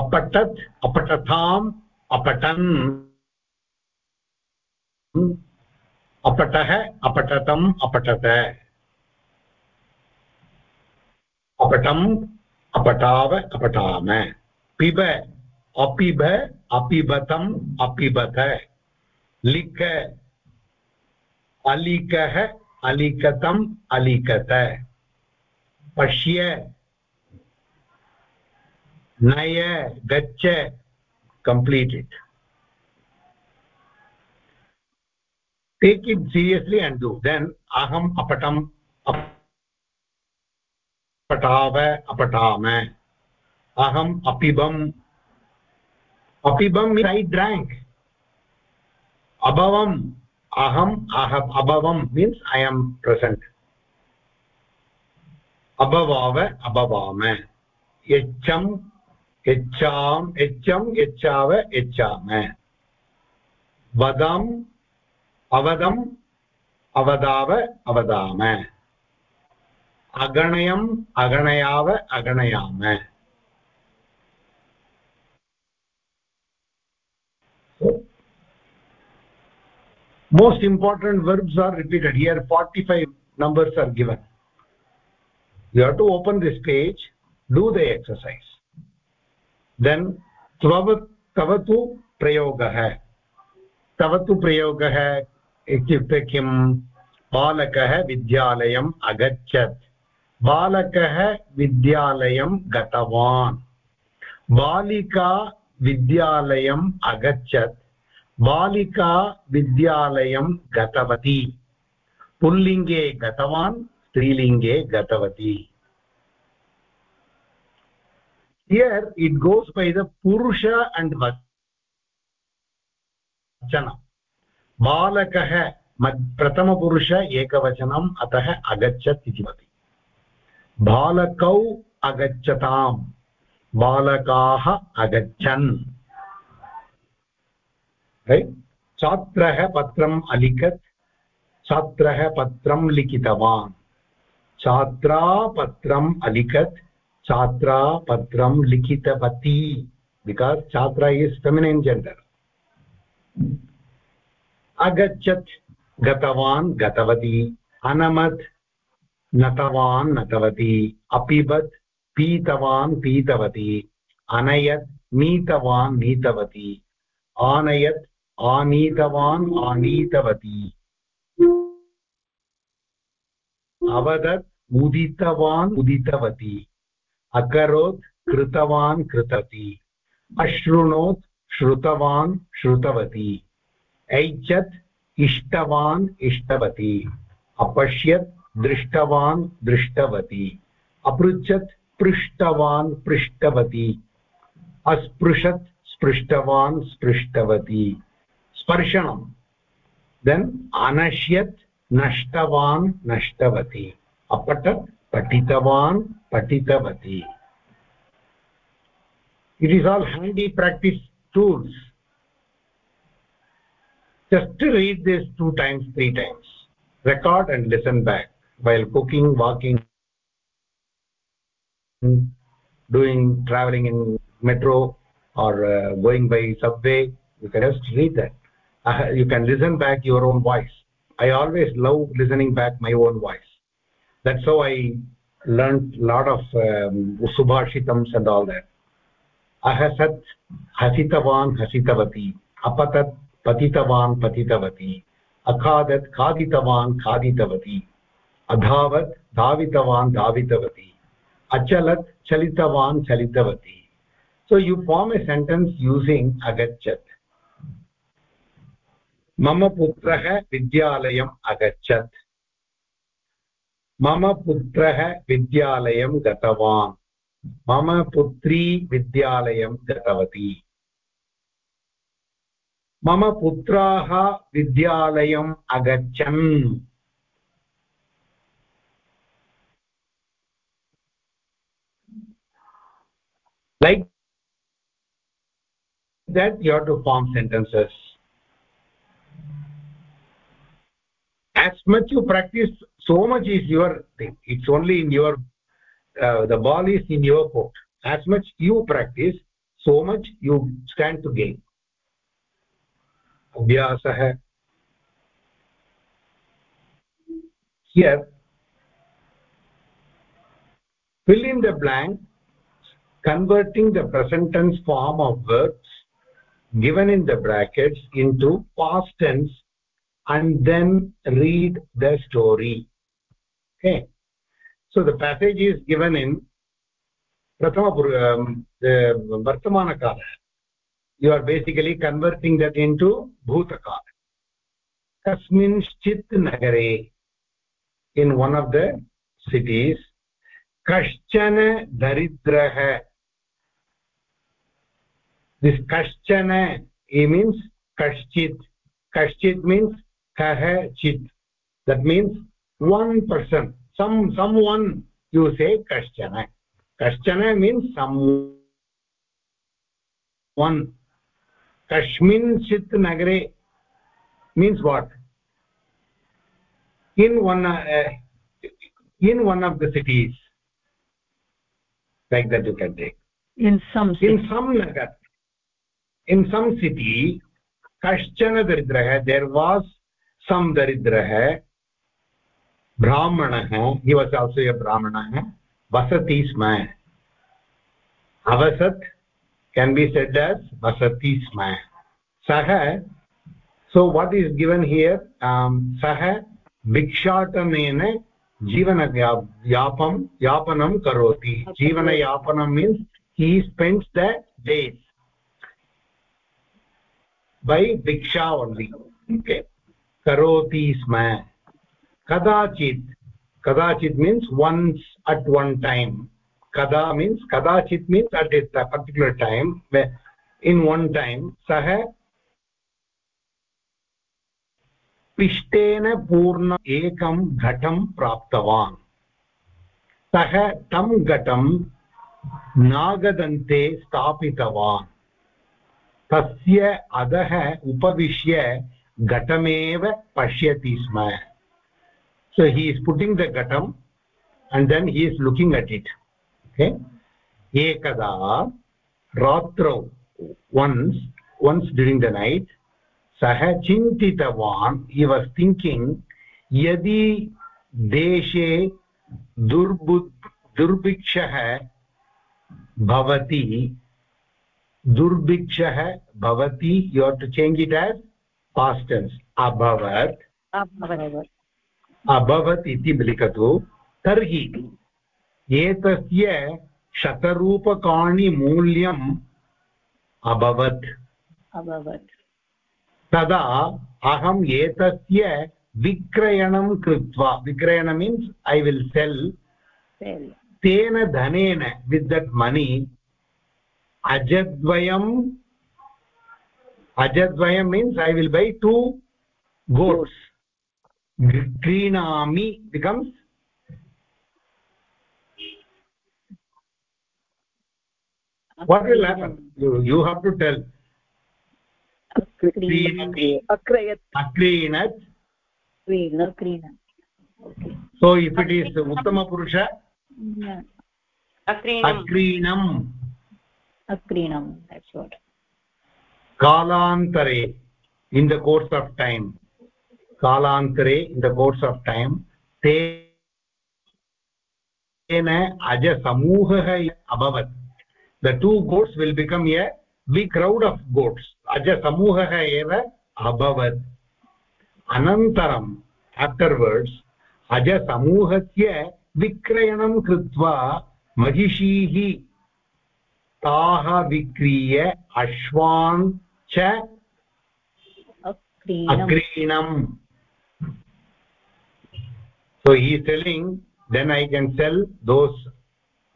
apatat apatatham apatan apatah apatatam apatata अपटम् अपटाव, अपटाम। पिब, अपिब अपिबतम् अपिबत लिख, अलिकः अलिकतम् अलिकत। पश्य, नय, गच्छ। Complete it. Take it seriously and do. Then aham apatam ap पठाव अपठाम अहम् अपिबम्। अपिबम् ऐ ड्राङ्क् अभवम्। अहम् अह, अभवम् means I am present अभवाव, अभवाम। यच्छम्, यच्छाम्, यच्छम्, यच्छाव, यच्छाम। वदम्, अवदम्, अवदाव, अवदाम। अगणयम् अगणयाव अगणयाम most important verbs are repeated here forty five numbers are given you have to open this do the exercise then त्वव तवतु प्रयोगः प्रयोग प्रयोगः इत्युक्ते किम् बालकः विद्यालयम् अगच्छत् बालकः विद्यालयं गतवान्। बालिका विद्यालयम् अगच्छत्। बालिका विद्यालयं गतवती। पुल्लिङ्गे गतवान्, स्त्रीलिङ्गे गतवती। Here it goes by the purusha and vachana balakah प्रथमपुरुष एकवचनम् अतः अगच्छत् इति वदति। बालकौ अगच्छताम्। बालकाः अगच्छन्। छात्रः पत्रम् अलिखत्। छात्रः पत्रं लिखितवान्। छात्रा पत्रम् अलिखत्। छात्रा पत्रं लिखितवती। बिकास् छात्रा इस् फेमिनैन् जेण्डर् अगच्छत्। गतवान्, गतवती। अनमत्। नतवान् नतवती, अपिबत् पीतवान् पीतवती, अनयत् नीतवान् नीतवती, आनयत् आनीतवान् आनीतवती। अवदत् उदितवान् उदितवती, अकरोत् कृतवान् कृतवती अशृणोत् श्रुतवान् श्रुतवती ऐच्छत् इष्टवान् इष्टवती, अपश्यत् दृष्टवान् दृष्टवती। अपृच्छत् पृष्टवान् पृष्टवती। अस्पृशत् स्पृष्टवान् स्पृष्टवती। स्पर्शनं देन् अनश्यत् नष्टवान् नष्टवती। अपठत् पठितवान् पठितवती। Is all handy practice tools. Just to read this two times, three times. Record and listen back. while cooking walking doing traveling in metro or uh, going by subway you can just read that. Uh, you can listen back your own voice. I always love listening back my own voice. That's how i learned lot of um, subhashitams and all that. Ahasat hasitavan hasitavati. Apatat patitavan patitavati. Akadat khaditavan khaditavati. अधावत् धावितवान् धावितवती। अचलत् चलितवान् चलितवती। So you form a sentence using अगच्छत् मम पुत्रः विद्यालयम् अगच्छत्। मम पुत्रः विद्यालयं गतवान्। मम पुत्री विद्यालयं गतवती। मम पुत्राः विद्यालयम् अगच्छन्। like that you have to form sentences. As much you practice so much is your thing. It's only in your uh, the ball is in your court. As much you practice so much you stand to gain. Abhyasah here fill in the blank converting the present tense form of verbs given in the brackets into past tense and then read the story. Okay. So the passage is given in prathama um, the vartamana kala. You are basically converting that into bhutakala kasminchit nagare in one of the cities. Kaschana daridrah this कश्चन इ means कश्चित् कश्चित् means कः चित् that means one person सम् सम् one you से कश्चन कश्चन मीन्स् सम् वन् कस्मिंश्चित् नगरे means what in one in one of the cities like that you can take in some in some Nagar इन सम् सिटि कश्चन दरिद्रः देर् वास् सम् दरिद्रः ब्राह्मणः हि वस् आल्सो य ब्राह्मणः वसति स्म अवसत् केन् बि सेड् अस् वसति स्म सह so what is given here सह भिक्षाटन जीवन यापन करोति जीवनयापनं means he spends the days by भिक्षा only okay karoti sma kadachit kadachit means once at one time kada means kadachit means at a particular time in one time sah पिष्टेन पूर्ण एकं घटं प्राप्तवान् सः तं घटं नागदन्ते स्थापितवान् तस्य अधः उपविश्य घटमेव पश्यति स्म। So he is putting the घटम् and then he is looking at it okay एकदा रात्रौ once once during the night सः चिन्तितवान् हि वास् थिङ्किङ्ग् यदि देशे दुर्बु दुर्भिक्षः भवति दुर्भिक्षः भवति you have to change it as past tense अभवत्। अभवत्। इति लिखतु। तर्हि एतस्य शतरूपकाणि मूल्यम् अभवत्। अभवत्। तदा अहम् एतस्य विक्रयणं कृत्वा विक्रयण मीन्स् ऐ विल् सेल् तेन धनेन with that money ajadvayam ajadvayam means i will buy two goats. Krinami becomes what will happen? You, have to tell. Akreenat so if it is uttama purusha akrinam अक्रीणं that's what kalantare in the course of time kalantare in the course of time te तेन अज समूहः अभवत् the two goats will become a big crowd of goats अज समूहः एव अभवत् अनन्तरम् afterwards अज समूहस्य विक्रयणं कृत्वा महिषीः ताः विक्रीय अश्वान् च अग्रीणम् so he selling then I can sell those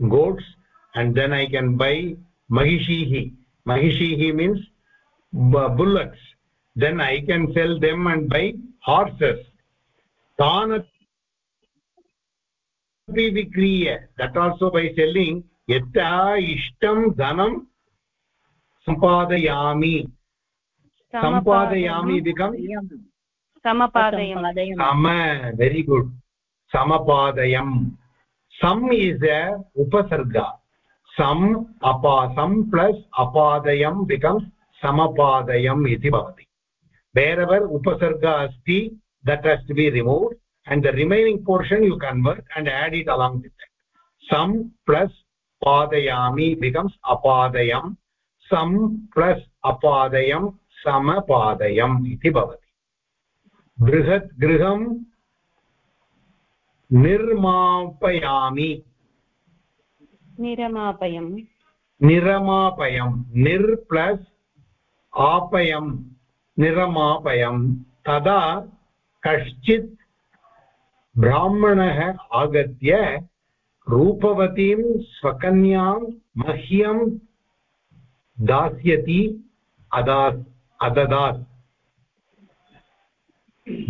goats and then I can buy महिषीः महिषीः means bullocks then I can sell them and buy horses तान् अपि विक्रीय that also by selling dhanam sampadayami sampadayami becomes समपादयम् sama very good samapadayam sam is a upasarga sam apa sam plus apadayam becomes samapadayam iti bhavati wherever upasarga asti that has to be removed and the remaining portion you convert and add it along with that sam plus padayami becomes apadayam sam plus apadayam samapadayam iti bhavati बृहत् गृहं निर्मापयामि निरमापयम् निरमापयं निर् plus आपयं निरमापयं तदा कश्चित् ब्राह्मणः आगत्य रूपवतीं स्वकन्यां मह्यं दास्यति अदा अददात्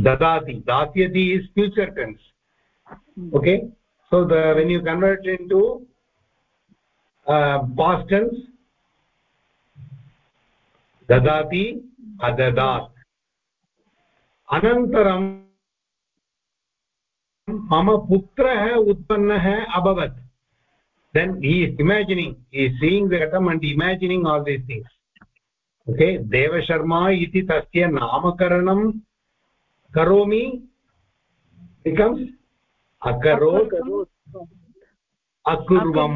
ददाति, दास्यति is future tense okay so the when you convert into past tense ददाति अददात्। अनन्तरं मम पुत्रः उत्पन्नः अभवत् then he is imagining he is seeing the ghatam and imagining all these things okay deva sharma iti tasya namakaranam karomi becomes akarot akurvam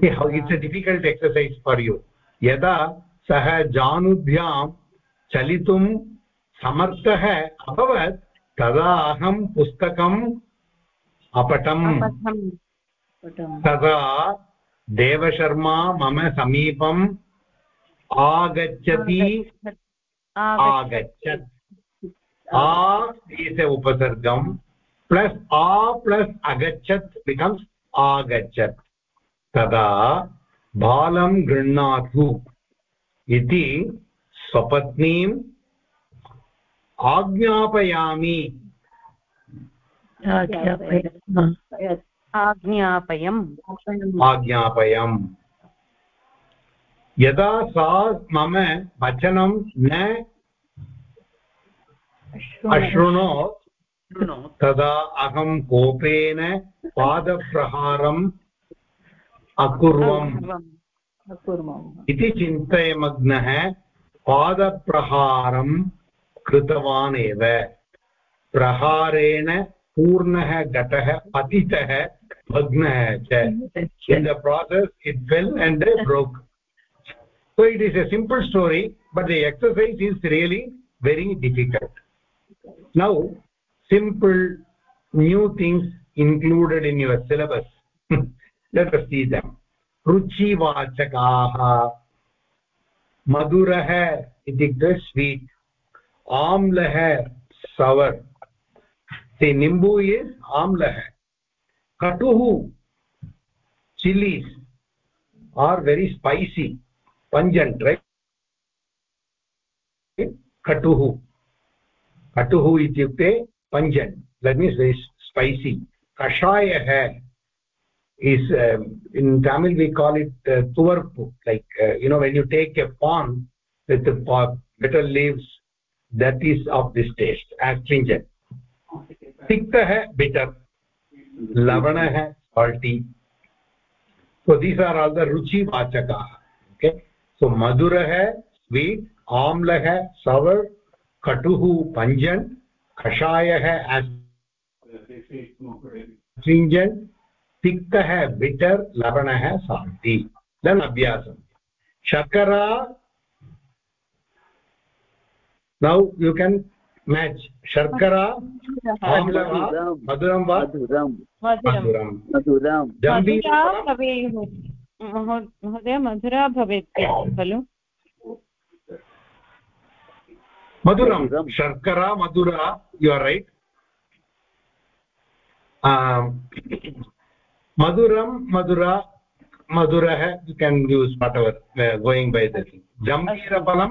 See how it's a difficult exercise for you यदा सः जानुभ्यां चलितुं समर्थः अभवत् तदा अहं पुस्तकम् अपठम् तदा देवशर्मा मम समीपम् आगच्छति आगच्छत् आ is a upasargam plus a plus agachat becomes agachat tada balam गृह्णातु इति स्वपत्नीम् आज्ञापयामि। आज्ञापयम्। आज्ञापयम्। यदा सा मम वचनं न अशृणोत् तदा अहं कोपेन पादप्रहारम् अकुर्वम्। इति चिन्तयमग्नः पादप्रहारं कृतवान् एव। प्रहारेण पूर्णः घटः पतितः भग्नः च। In the process fell and and broke so it is a simple story but the exercise is really very difficult now simple new things included in your syllabus लीतं रुचिवाचकाः मधुरः इत्युक्ते sweet sweet आम्लः sour see nimbu is amlah katuhu chilies are very spicy pungent right katuhu katuhu ityukte pungent that means very spicy kashayah is um, in tamil we call it uh, tuvarpu like uh, you know when you take a pond with the uh, bitter leaves that is of this taste astringent तिक्तः bitter लवणः salty so these are all the ruchivachakaa okay so madurah sweet amlah sour katuhu pungent kashayah astringent तिक्तः bitter लवणः salty then अभ्यासं शर्करा नौ यु केन् match शर्करा मधुरा भवेयुः महो- महोदय मधुरा भवेत् खलु मधुरं शर्करा मधुरा यु आर् रैट् मधुरं मधुरा मधुरः you can use whatever going by the जम्बीरफलं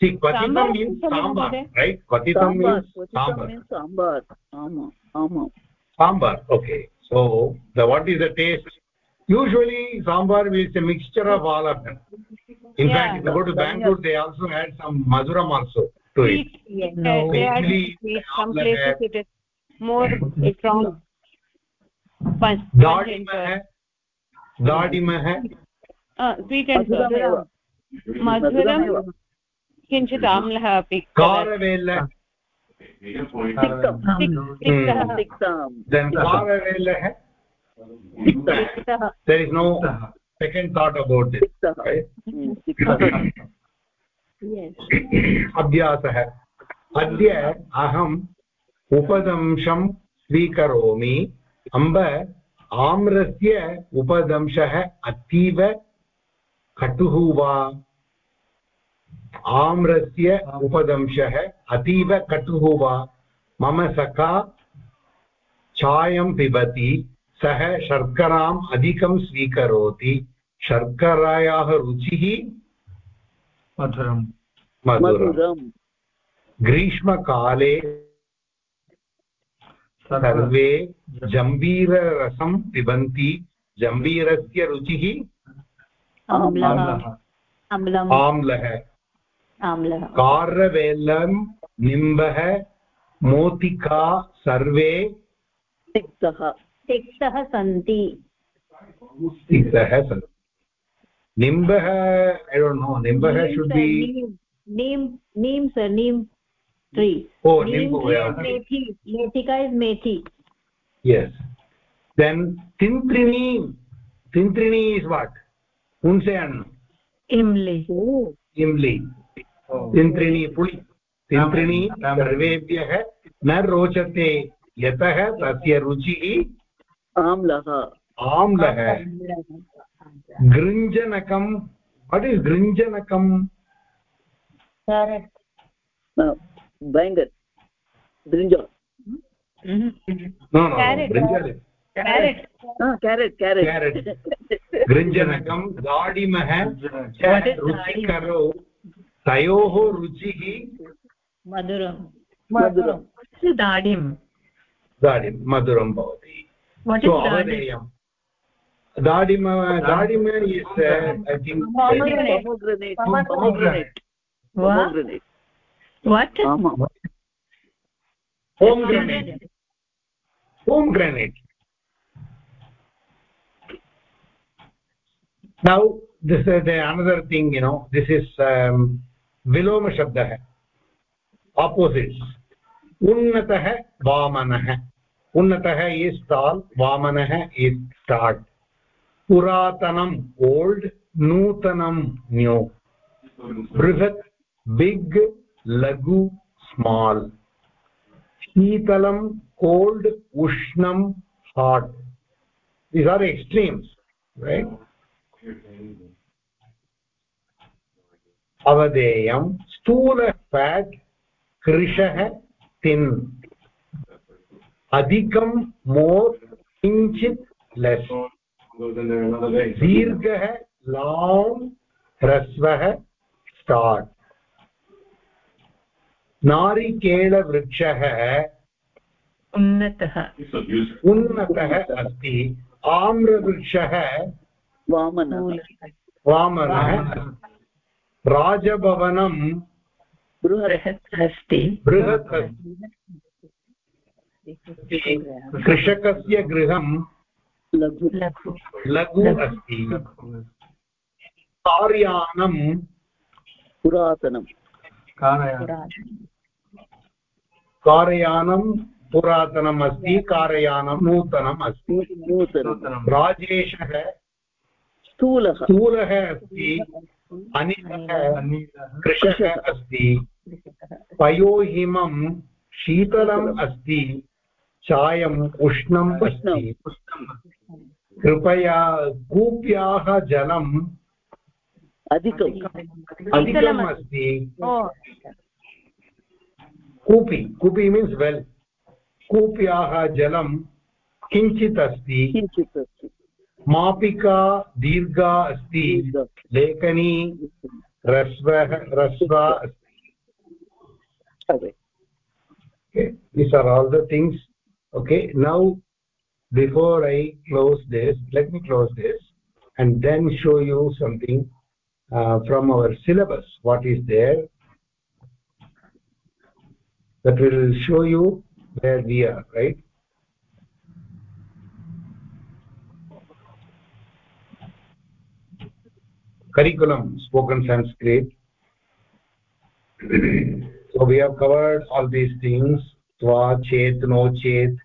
see Sambar means sambar right kwathitam sambar means sambar means sambar आमाम् आमाम् sambar okay so the what is the taste usually sambar is a mixture of all of them in Yeah. fact if you go to bangalore they also add some maduram also to it. Yes. No. They add Some places it is more दाडिमः uh, दाडिमः uh, Sweet and sour. मधुरमेव मधुरं मधुरमेव किञ्चित् आम्लः अपि तिक्तः there is no second thought about it right हम्म, तिक्तः अभ्यासः अद्य अहम् उपदंशं स्वीकरोमि। अम्ब आम्रस्य उपदंशः अतीव कटुः वा? आम्रस्य उपदंशः अतीव कटुः वा? मम सखा चायं पिबति सः शर्कराम् अधिकं स्वीकरोति। शर्करायाः रुचिः मधुरं मधुरम्। मधुरं ग्रीष्मकाले सर्वे जम्बीररसं पिबन्ति। जम्बीरस्य रुचिः? आम्लः। आम्लः। कार्रवेल्लं निम्बः मोतिका सर्वे तिक्तः। तिक्तः सन्ति। तिक्तः सन्ति। निम्बः ऐ डोण्ट् नो निम्बः शुद्धि neem neem sir neem tree oh, oh, oh तिन्त्रिणी पुळि तिन्त्रिणी सर्वेभ्यः न रोचते यतः तस्य रुचिः आम्लः आम्लः गृञ्जनकं what is गृञ्जनकं baingan brinjal no. No Carrot. brinjal carrot. Carrot carrot carrot. गृञ्जनकं दाडिमः What is रुचिकरौ तयोः रुचिः मधुरं मधुरं dadim दाडिं मधुरं भवति what so is dadim अवधेयं दाडिम दाडिम is I think pomegranate pomegranate what pomegranate what आमाम् home grenade home grenade now this is the another thing you know this is um, विलोम शब्द। है ऑपोजिट उन्नत है वामन। है उन्नत है ये स्टॉल वामन है ये स्टार्ट पुरातनम ओल्ड नूतनम न्यू बृहत बिग लघु स्मॉल शीतलम cold उष्णम hot these are extremes right अवधेयं स्थूल फैट् कृशः थिन् अधिकं मोर् किञ्चित् लेस्। दीर्घः लाङ्ग् ह्रस्वः स्टार्ट् नारिकेलवृक्षः उन्नतः। उन्नतः अस्ति। आम्रवृक्षः वामनः। वामनः। राजभवनं बृहत् अस्ति। बृहत् अस्ति कृषकस्य गृहं लघु। लघु। लघु अस्ति। कार्यानं पुरातनं कारयानं पुरातनम्। अस्ति कारयानं नूतनम् अस्ति। नूतनं राजेशः स्थूलः। स्थूलः अस्ति। अनिलः अनिलः। कृषकः अस्ति। पयोहिमं शीतलम् अस्ति चायम् उष्णम् अस्ति। कृपया कूप्याः जलम् अधिकम्। अधिकम्। अस्ति। ओ कूपी कूपी मीन्स् वेल् कूप्याः जलं किञ्चित् अस्ति। किञ्चित् अस्ति। मापिका दीर्घा अस्ति लेखनी ह्रस्वः ह्रस्वा अस्ति away okay these are all the things okay now before i close this let me close this and then show you something uh, from our syllabus what is there that will show you where we are right Curriculum spoken sanskrit so we have covered all these things tva chet no chet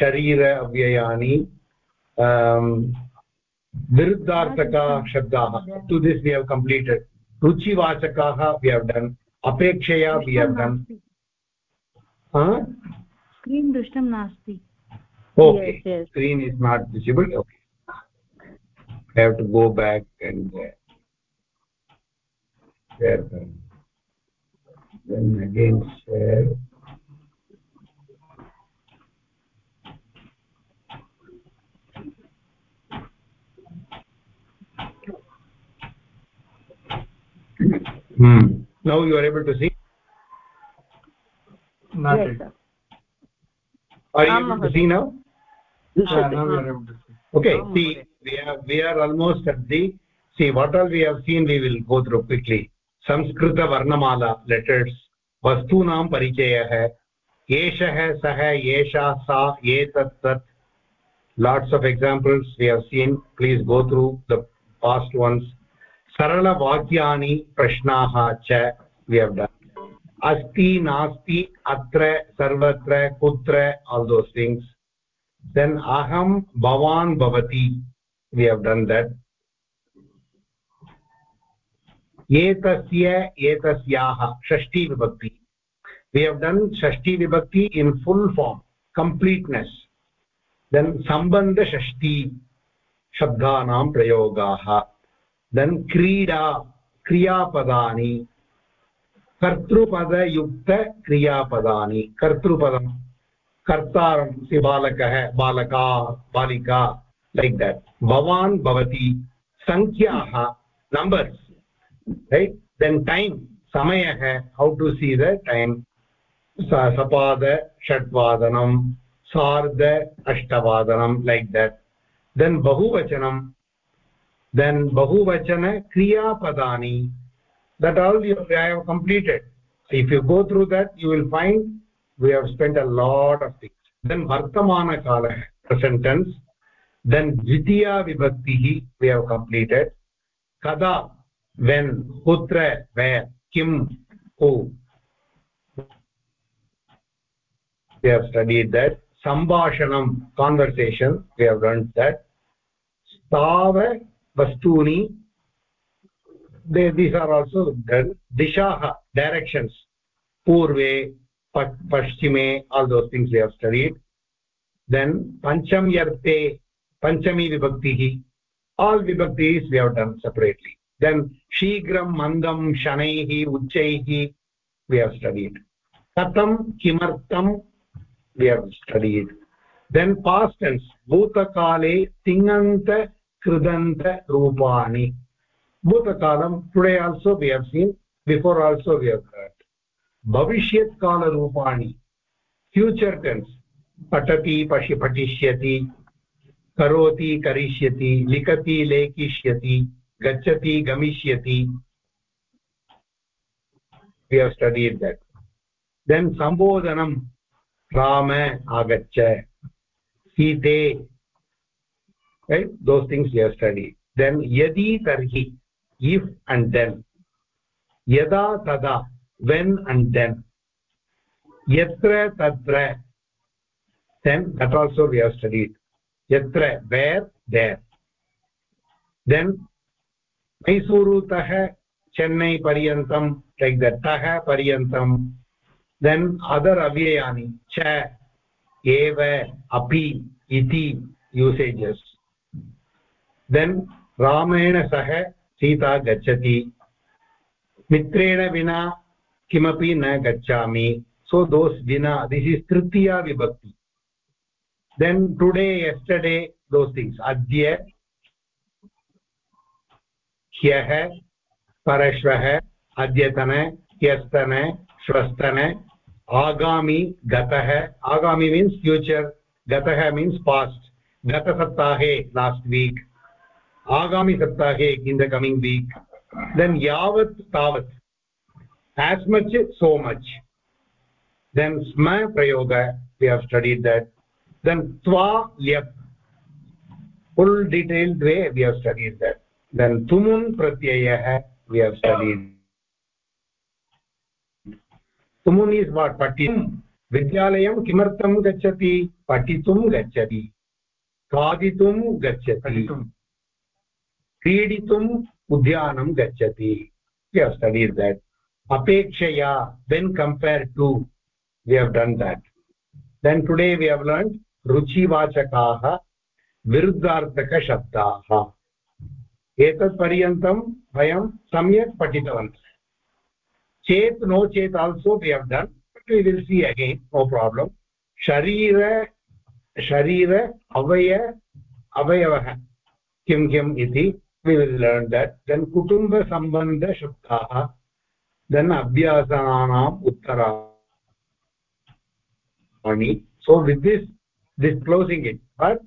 sharira avyayani um viruddharthaka shabdah up to this we have completed ruchivachakaah we have done apekshaya we have done huh screen दृष्टं नास्ति okay Yes, yes. screen is not visible okay i have to go back and uh, share uh, them then again share hmm. Now you are able to see? Not yes, it. are you I'm able to see now? Okay see we are we are almost at the see what all we have seen we will go through quickly. संस्कृतवर्णमाला letters वस्तूनां परिचयः। एषः सः, एषा सा, एतत् तत्। Lots of examples we seen please go through the past ones सरलवाक्यानि प्रश्नाः च वि हव् डन् अस्ति, नास्ति, अत्र, सर्वत्र, कुत्र आल् दोस् थिङ्ग्स् देन् अहं भवान् भवति. वि हव् डन् देट् एतस्य एतस्याः षष्ठी विभक्ति. वि हव् डन् षष्ठी विभक्ति in full form completeness then सम्बन्धषष्ठी शब्दानां प्रयोगाः. देन् क्रीडा, क्रियापदानि कर्तृपदयुक्तक्रियापदानि कर्तृपदं, कर्तारं बालकः, बालका, बालिका लैक् like देट् भवान् भवति सङ्ख्याः नम्बर्स् रैट् देन् टैम् समयः how to see the time सपाद षड्वादनं सार्ध अष्टवादनं लैक् देट् देन् बहुवचनं देन् बहुवचन क्रियापदानि that all you I have completed if you go through that you will find we have spent a lot of things then vartamana kala present tense then dvitiya vibhakti we have completed kada when kutra where kim who we have studied that sambhashanam conversation we have learned that stava vastuni they, these are also dishaha directions purve paschime all those things we have studied then pancham yarte panchami vibhakti all vibhaktis we have done separately then shigram mandam shanaihi uchaihi we have studied katam kimartam we have studied then past tense bhutakale tinganta kridanta rupani bhutakalam today also we have seen before also we have heard bhavishyat kala rupani future tense patati pashi patishyati karoti karishyati likati lekishyati gachati gamishyati we have studied that then sambodhanam rama agaccha site right those things we have studied then yadi tarhi if and then yada tada when and then yatra tatra then that also we have studied yatra where there then मैसूरुतः Chennai पर्यन्तं like the तः पर्यन्तं then other अव्ययानि च, एव, अपि, इति usages then रामेण सह सीता गच्छति। मित्रेण विना किमपि न गच्छामि। सो दोस् विना दिस् इस् तृतीया विभक्ति. Then today yesterday those things अद्य ह्यः परश्वः, अद्यतन, ह्यस्तन श्वस्तन आगामि गतः, आगामि मीन्स् फ्यूचर् गतः मीन्स् पास्ट् गतसप्ताहे last week आगामिसप्ताहे in the coming week then यावत् तावत् as much so much then स्म प्रयोग we have studied that then त्वा leap full detailed way we have studied that then tumun pratyayah we have studied tumun is what patim विद्यालयं किमर्थं गच्छति पठितुं गच्छति खादितुं गच्छति क्रीडितुम् उद्यानं गच्छति we have studied that apekshaya when compared to we have done that then today we have learned ruchivachakaah विरुद्धार्थकशब्दाः एतत् एतत् पर्यन्तं वयं सम्यक् पठितवन्तः। चेत्, नो चेत् also we have done we will see again no problem शरीर शरीर अवय, अवयवः किं, किम् इति we will learn that then कुटुम्बसम्बन्धशब्दाः then अभ्यासानाम् उत्तराणि. So with this this closing it but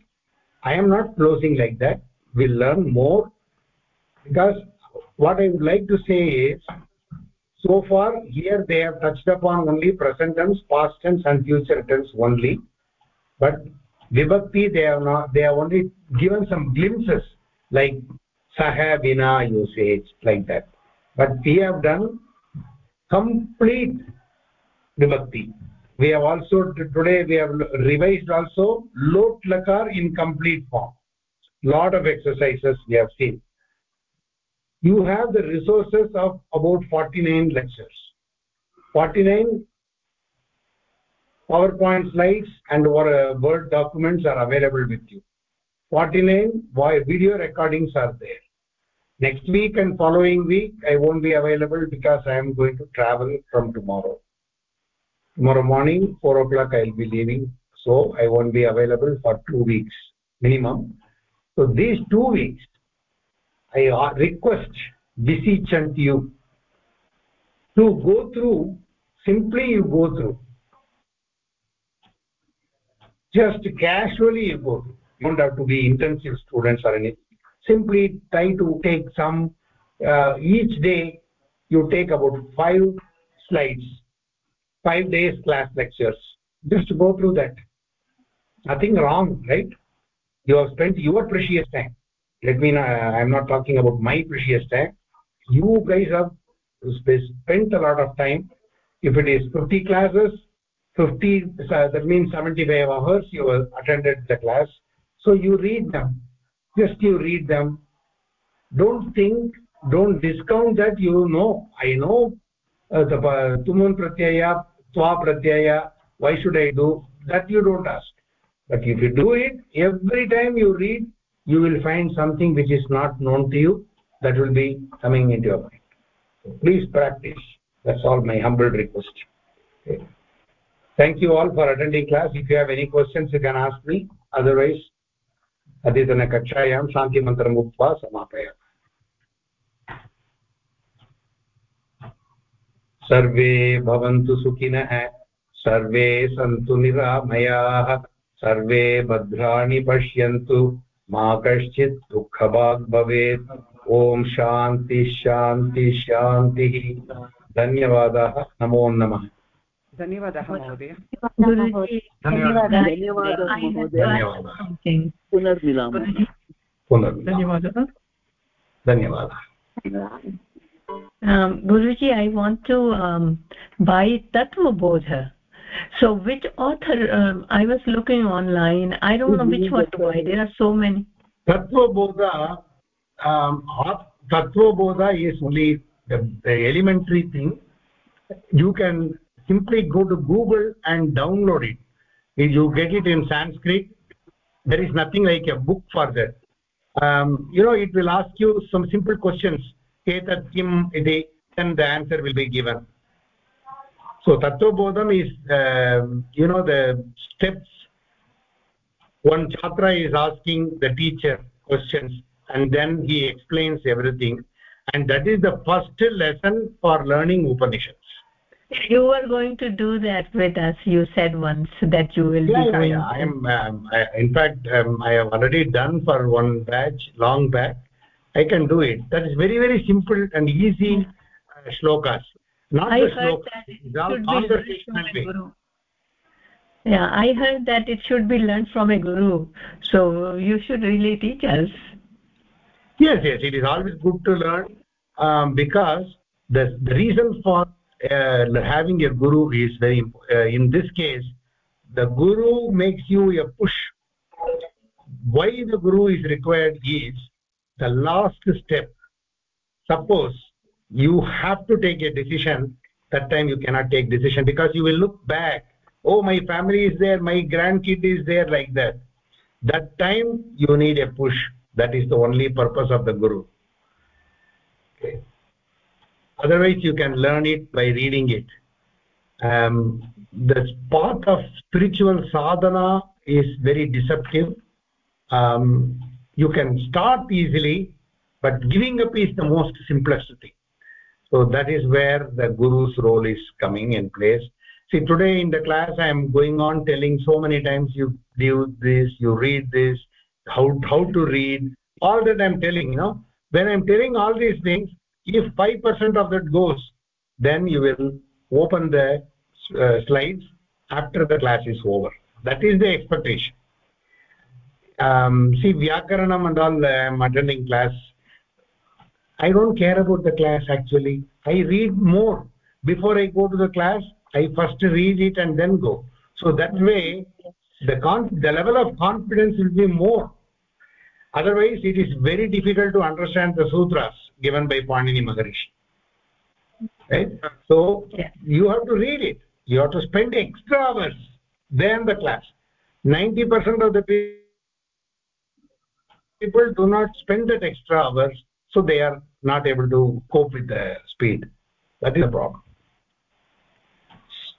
I am not closing like that will learn more because what i would like to say is so far here they have touched upon only present tense past tense and future tense only. But vibhakti they have not they have only given some glimpses like saha vina usage like that. But we have done complete vibhakti. We have also today we have revised also lot lakar in complete form. Lot of exercises we have seen you have the resources of about 49 lectures. 49 powerpoint slides and uh, word documents are available with you. 49 video recordings are there. Next week and following week i won't be available because i am going to travel from tomorrow. Tomorrow morning 4 o'clock i'll be leaving so i won't be available for 2 weeks minimum. So these 2 weeks i request beseech unto you to go through simply you go through. Just casually you go you don't have to be intensive students or anything. Simply try to take some uh, each day you take about five slides five days class lectures. Just go through that. Nothing wrong right? You have spent your precious time let me know i'm not talking about my precious time. You guys have spent a lot of time. If it is 50 classes 50 that means 75 hours you have attended the class. So you read them. Just you read them. Don't think don't discount that you know i know uh, the uh, tumun pratyaya twa pratyaya why should i do? That you don't ask. But if you do it every time you read you will find something which is not known to you that will be coming into your mind so please practice that's all my humble request okay. thank you all for attending class if you have any questions you can ask me otherwise अद्यतनकक्षायां शान्तिमन्त्रम् उक्त्वा समापयामि सर्वे भवन्तु सुखिनः सर्वे सन्तु निरामयाः सर्वे भद्राणि पश्यन्तु मा कश्चित् दुःखभाग् भवेत्। ॐ शान्ति शान्ति शान्तिः। धन्यवादाः। नमो नमः। धन्यवादः महोदय। गुरुजी धन्यवादः। धन्यवादः something. पुनर्मिलामः। पुनर्मिलामः। धन्यवादः। धन्यवादः। um, guruji i want to um, buy tattva bodha so which author um, i was looking online i don't know which one to buy there are so many. Tattvabodha um, tattvabodha is only the, the elementary thing. You can simply go to google and download it. If you get it in sanskrit there is nothing like a book for that. Um, you know it will ask you some simple questions. Etat kim iti then the answer will be given so tattvabodham is uh, you know the steps. One chhatra is asking the teacher questions and then he explains everything. And that is the first lesson for learning upanishads. You were going to do that with us you said once that you will yeah, be yeah, yeah. i am um, I, in fact um, i have already done for one batch long back. I can do it. That is very very simple and easy uh, shlokas not I the heard shlokas that it should be learned from a way. guru. Yeah, I heard that it should be learned from a guru. So you should really teach us. yes yes it is always good to learn um, because the the reason for uh, having a guru is very uh, in this case the guru makes you a push why the guru is required is the last step suppose you have to take a decision. That time you cannot take decision because you will look back. Oh my family is there my grandkid is there like that. That time you need a push. That is the only purpose of the guru. Okay. Otherwise you can learn it by reading it. Um, the path of spiritual sadhana is very deceptive. Um, you can start easily but giving up is the most simplest thing so that is where the guru's role is coming in place. See today in the class i am going on telling so many times you do this you read this how how to read all that i'm telling you know. When i'm telling all these things if 5% of that goes then you will open the uh, slides after the class is over. That is the expectation. Um, see vyakaranam and all i am attending class i don't care about the class actually. I read more. Before i go to the class i first read it and then go. So that way the the level of confidence will be more. Otherwise it is very difficult to understand the sutras given by panini maharishi. Right? So you have to read it. You have to spend extra hours than the class. 90% of the people do not spend that extra hours so they are not able to cope with the speed. That is the problem.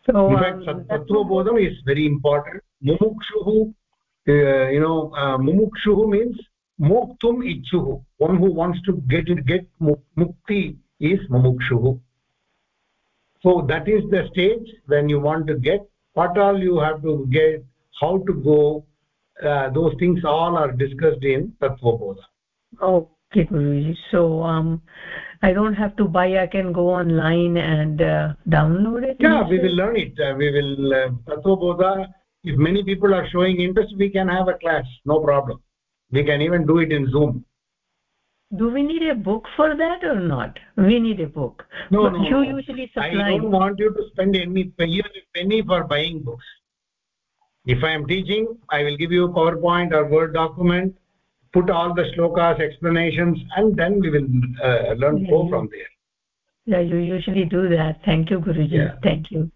So in fact um, tattva bodham is very important. Mumukshuhu uh, you know uh, mumukshuhu means moktum ichuhu one who wants to get get mukti is mumukshuhu so that is the stage when you want to get. What all you have to get how to go uh, those things all are discussed in tatvabodha okay guruji so um i don't have to buy i can go online and uh, download it yeah we will learn it. Uh, we will uh, tatvabodha if many people are showing interest we can have a class no problem. We can even do it in zoom. Do we need a book for that or not? We need a book. No but no you no. usually supply i don't want you to spend any penny for buying books. If i am teaching i will give you a powerpoint or word document put all the shlokas explanations and then we will uh, learn yeah, go from there. yeah you usually do that. Thank you guruji. Yeah. thank you.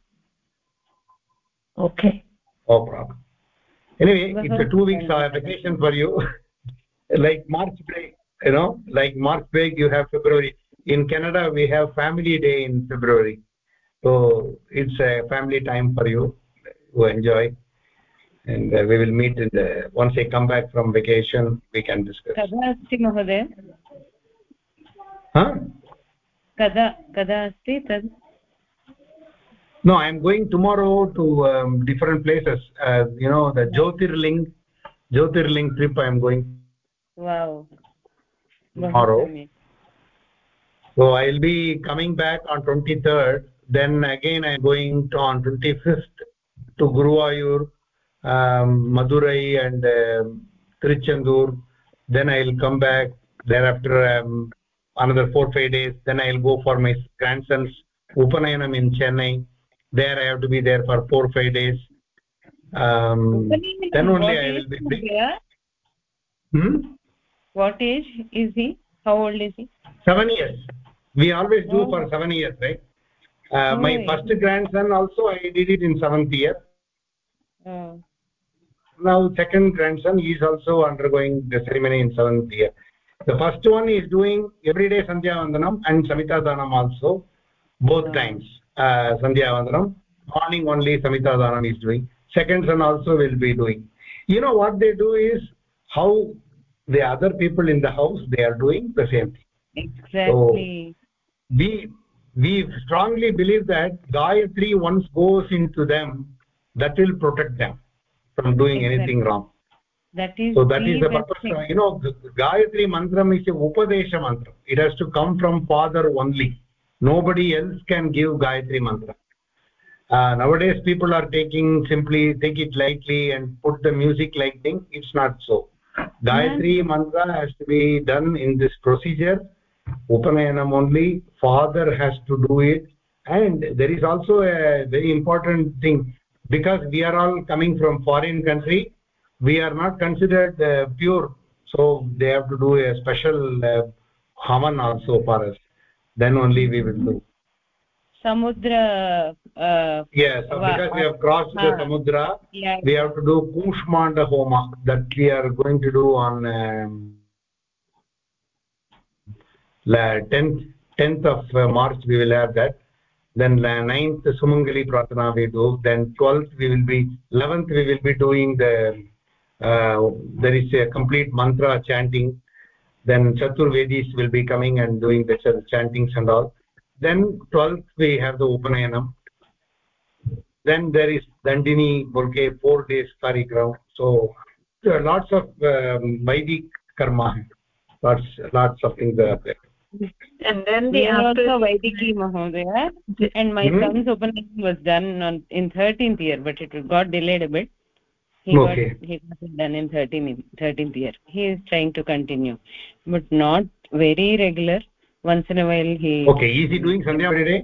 Okay. No problem. Anyway it's a two weeks uh, vacation for you. Like march break you know like march break you have february. In canada we have family day in february. So it's a family time for you to enjoy and uh, we will meet in the once they come back from vacation we can discuss. Kada asti mahoday ha kada kada asti tad? No i am going tomorrow to um, different places. Uh, you know the jyotirling jyotirling trip i am going wow. tomorrow. So i will be coming back on 23rd then again i am going to on 25th to guruvayur madurai and uh, trichandur then i'll come back. Thereafter um, another 4 5 days then i'll go for my grandson's upanayanam in chennai. There i have to be there for 4 5 days. Um, then only i will be free. hmm? what age is he? How old is he? 7 years. We always do Oh. for 7 years right? Uh, my Oh, first grandson also i did it in 7th year. Oh. Now second grandson he is also undergoing the ceremony in 7th year. The first one is doing everyday sandhya vandanam and samita danam also both Oh. times uh, sandhya vandanam morning only samita danam is doing. Second son also will be doing. You know what they do is how the other people in the house they are doing the same thing. Exactly. We we strongly believe that gayatri once goes into them that will protect them from doing Exactly. anything wrong. That is so that is the purpose thing. you know gayatri mantram is a upadesha mantra it has to come from father only. Nobody else can give gayatri mantra uh, nowadays people are taking simply take it lightly and put the music like thing. It's not so. Gayatri mantra has to be done in this procedure. Upanayanam only. Father has to do it. And there is also a very important thing because we are all coming from foreign country we are not considered uh, pure. So they have to do a special uh, havan also for us. Then only we will do. Samudra uh, yes so because we have crossed the samudra yeah. we have to do kushmanda homa that we are going to do on um, la- 10th 10th of uh, march we will have that then 9th sumangali pratana we do. Then 12th we will be 11th we will be doing the uh, there is a complete mantra chanting. Then chaturvedis will be coming and doing the ch- chantings and all. Then 12th we have the upanayanam then there is dandini bulke four days karikram so there are lots of um, vedic karma lots lots of things are there and then we the are after also vaidiki mahodaya. And my Hmm? son's opening was done on in 13th year but it got delayed a bit. He Okay. got he got it done in 13th 13th year. He is trying to continue but not very regular. Once in a while he okay is he doing sandhya every day?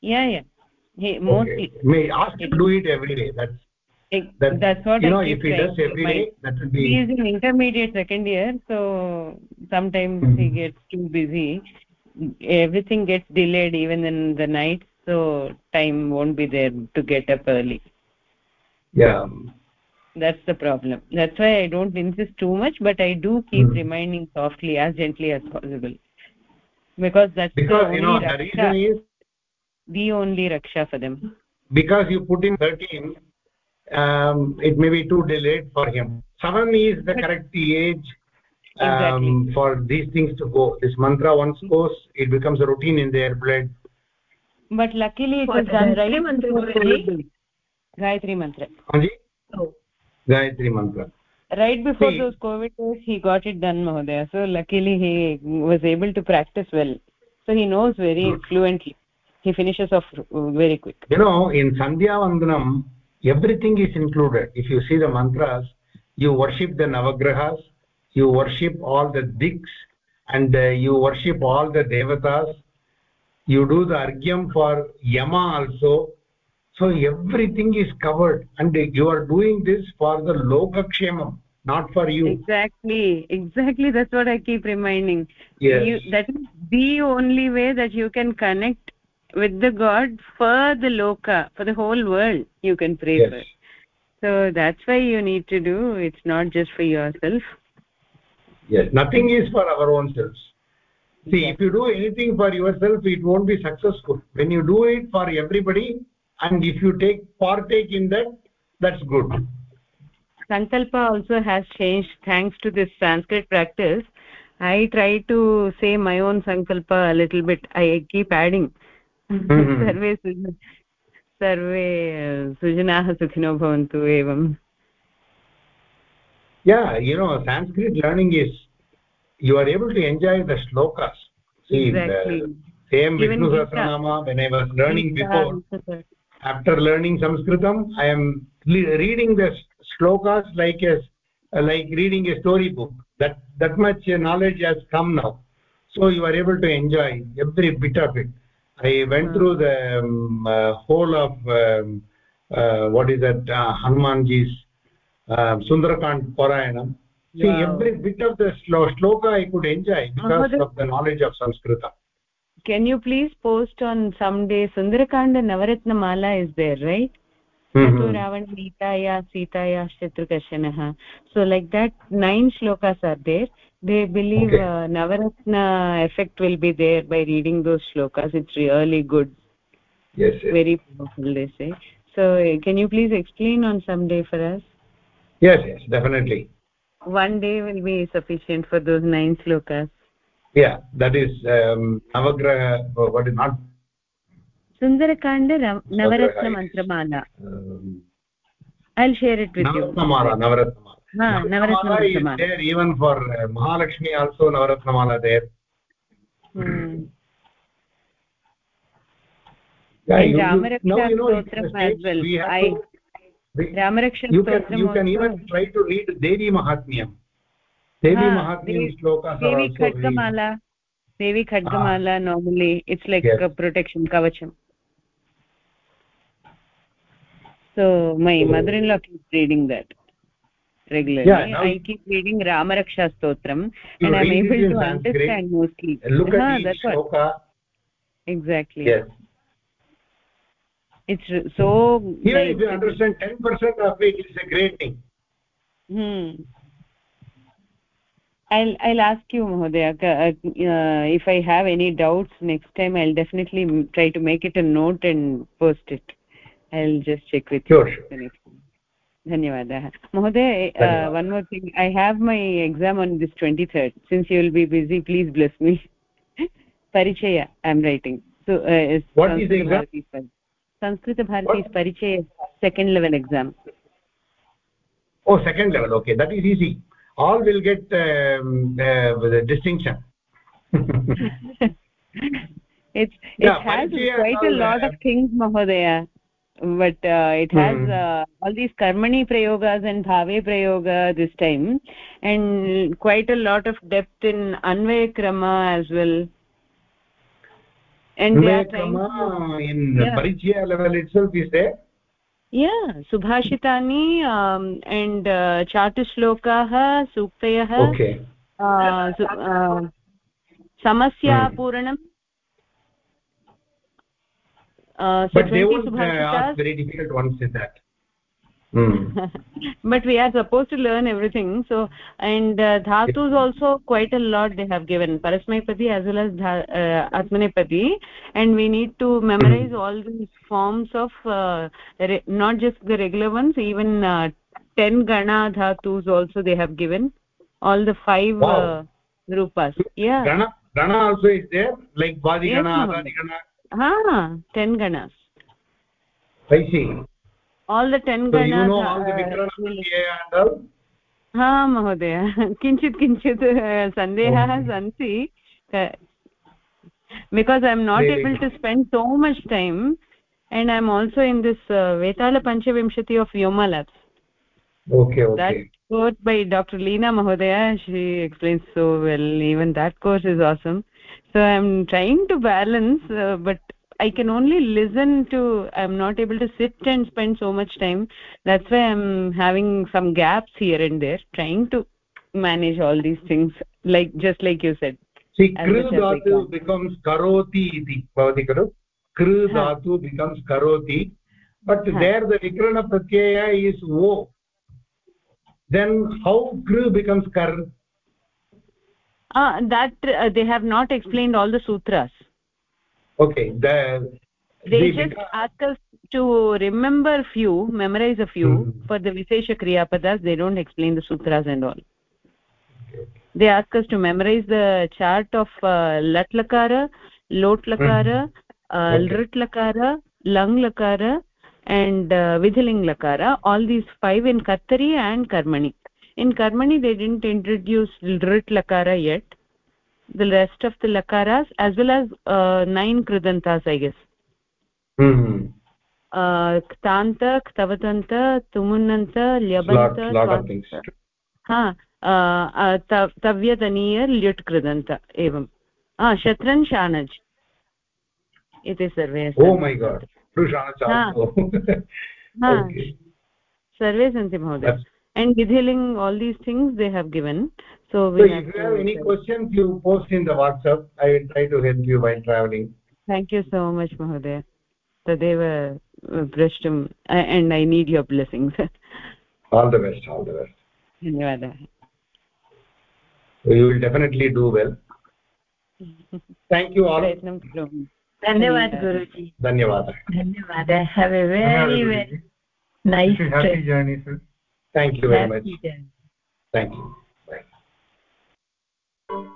Yeah yeah. He okay. mostly may ask him to do it every day? That's It- that that's what you I know if he does every day that will he is in intermediate second year so sometimes Mhm. he gets too busy. Everything gets delayed even in the night so time won't be there to get up early. Yeah. That's the problem. That's why i don't insist too much but i do keep Hmm. reminding softly as gently as possible. Because that's because you know only the raksha, reason is the only raksha for them. because you put in 13 um, it may be too delayed for him seven is the correct age um, Exactly. for these things to go this mantra once goes it becomes a routine in their blood but luckily it was done right mantra before was COVID. illegal? gayatri mantra Anji? Oh. gayatri mantra right before See- those covid days he got it done mahodaya so luckily he was able to practice well so he knows very fluently he finishes off very quick you know in sandhya vandanam everything is included. If you see the mantras you worship the navagrahas you worship all the diks and uh, you worship all the devatas. You do the argyam for yama also. So everything is covered and you are doing this for the lokakshemam not for you. Exactly. Exactly that's what i keep reminding. Yes. you, that is the only way that you can connect with the god for the loka for the whole world you can pray yes. for so that's why you need to do it's not just for yourself. Yes nothing is for our own selves. See if you do anything for yourself it won't be successful. When you do it for everybody and if you take partake in that that's good. Sankalpa also has changed thanks to this sanskrit practice. I try to say my own sankalpa a little bit. I keep adding सर्वे सुज- सर्वे अ, सुजनाः सुखिनो भवन्तु एवं yeah you know sanskrit learning is you are able to enjoy the shlokas see Exactly. the same Even vishnu Gita. sahasranama when i was learning Gita, before Gita. after learning sanskritam i am le- reading the shlokas like a like reading a story book that that much knowledge has come now so you are able to enjoy every bit of it i went Hmm. through the um, uh, whole of um, uh, what is that uh, hanumanji's uh, sundarakand parayanam see Wow. every bit of the shlo- shloka i could enjoy because Mahoday- of the knowledge of sanskritam can you please post on some day sundarakanda navaratna mala is there right Mhm. ततो रावणनीताया सीताया शत्रुकर्षणः so like that nine shlokas are there they believe Okay. uh, navaratna effect will be there by reading those shlokas. It's really good. Yes, yes. very powerful they say. So uh, can you please explain on some day for us? Yes yes definitely. One day will be sufficient for those nine shlokas. Yeah that is um, navagraha uh, what is not sundarakanda Ra- navaratna Navagraha, mantramala um, i'll share it with you. Navaratnamala navaratnamala ha navaratna there even for uh, mahalakshmi also navaratnamala there hmm. yeah, you, you, now you know States well. we have I- to, we, ramaraksha you can you can also. even try to read devi mahatmyam devi Ha, mahatmyam Devi- are also khadgamala devi khadgamala ah. normally it's like Yes. a protection kavacham so my So- mother-in-law keeps reading that regularly. Yeah, now i keep reading ramaraksha stotram and i'm able to Sanskrit, understand mostly. Look at Ha, each that's what? Shloka. Exactly. Yes. It's so even nice. if you understand 10% of it it's a great thing. Hmm. I'll i'll ask you mahodaya uh, uh, if i have any doubts next time i'll definitely try to make it a note and post it. I'll just check with Sure, you sure. The next time धन्यवादः महोदय धन्यवादः. one more thing i have my exam on this 23rd since you will be busy please bless me parichaya i'm writing so uh, is What is the Sanskrit exam? Bharati's par- sanskrit bharati's What? parichaya second level exam oh second level okay that is easy all will get um, uh, with a distinction it's it Yeah, has Parichaya quite a all, lot uh, of things mahodaya but uh, it has Hmm. uh, all these karmani prayogas and bhave prayoga this time. And quite a lot of depth in anvaya krama as well. And are trying to, Krama in Yeah. level itself is there yeah. Subhashitani um, and uh, chatushlokah suktayah okay. uh, su- uh, samasyapuranam uh, so but they 20 won't uh, ask very difficult ones in that. Hmm. but we are supposed to learn everything. So and uh, dhatus also quite a lot they have given. Parasmaipadi as well as dha, uh, atmanepadi and we need to memorize all these forms of uh, not just the regular ones even uh, 10 gana dhatus also they have given. All the five wow. uh, rupas. Yeah. Gana gana also is there? Like badi yes, gana adadi gana ha 10 ganas i see all the 10 so ganas you know all the vikrana pratyaya and all हा महोदय किञ्चित् किञ्चित् सन्देहः सन्ति because I am not able to spend so much and i'm also in this uh, vetala panchavimshati of yoma labs okay okay that course by dr leena mahodaya she explains so well even that course is awesome so i'm trying to balance uh, but i can only listen to i'm not able to sit and spend so much time. That's why i'm having some gaps here and there trying to manage all these things like just like you said. See kru dhatu becomes karoti iti bhavati karo kru dhatu becomes karoti. But ha. there the vikrana pratyaya is o then how kru becomes kar uh, that uh, they have not explained all the sutras okay the they the, just ask us to remember few memorize a few mm -hmm. for the vishesha kriya padas they don't explain the sutras and all they ask us to memorize the chart of uh, lat lakara lot lakara mm -hmm. uh, okay. lrit lakara lang lakara and uh, vidhiling lakara all these five in kattari and karmani in karmani they didn't introduce lrit lakara yet the rest of the lakaras as well as uh, nine kridantas i guess mm -hmm. uh ktanta ktavatanta tumunanta lyabanta ha तव्यतनीय ल्युट् कृदन्त एवं शत्रन् शानज् इति सर्वे सर्वे सन्ति महोदय and detailing all these things they have given so we so have if you have any questions you post in the whatsapp i will try to help you while traveling thank you so much mahoday tadeva prashtum and i need your blessings all the best all the best धन्यवादः you will definitely do well thank you all प्रयत्नं करोमि धन्यवाद गुरुजी धन्यवादः धन्यवादः have a very very nice happy journey sir thank you very much. thank you. Bye.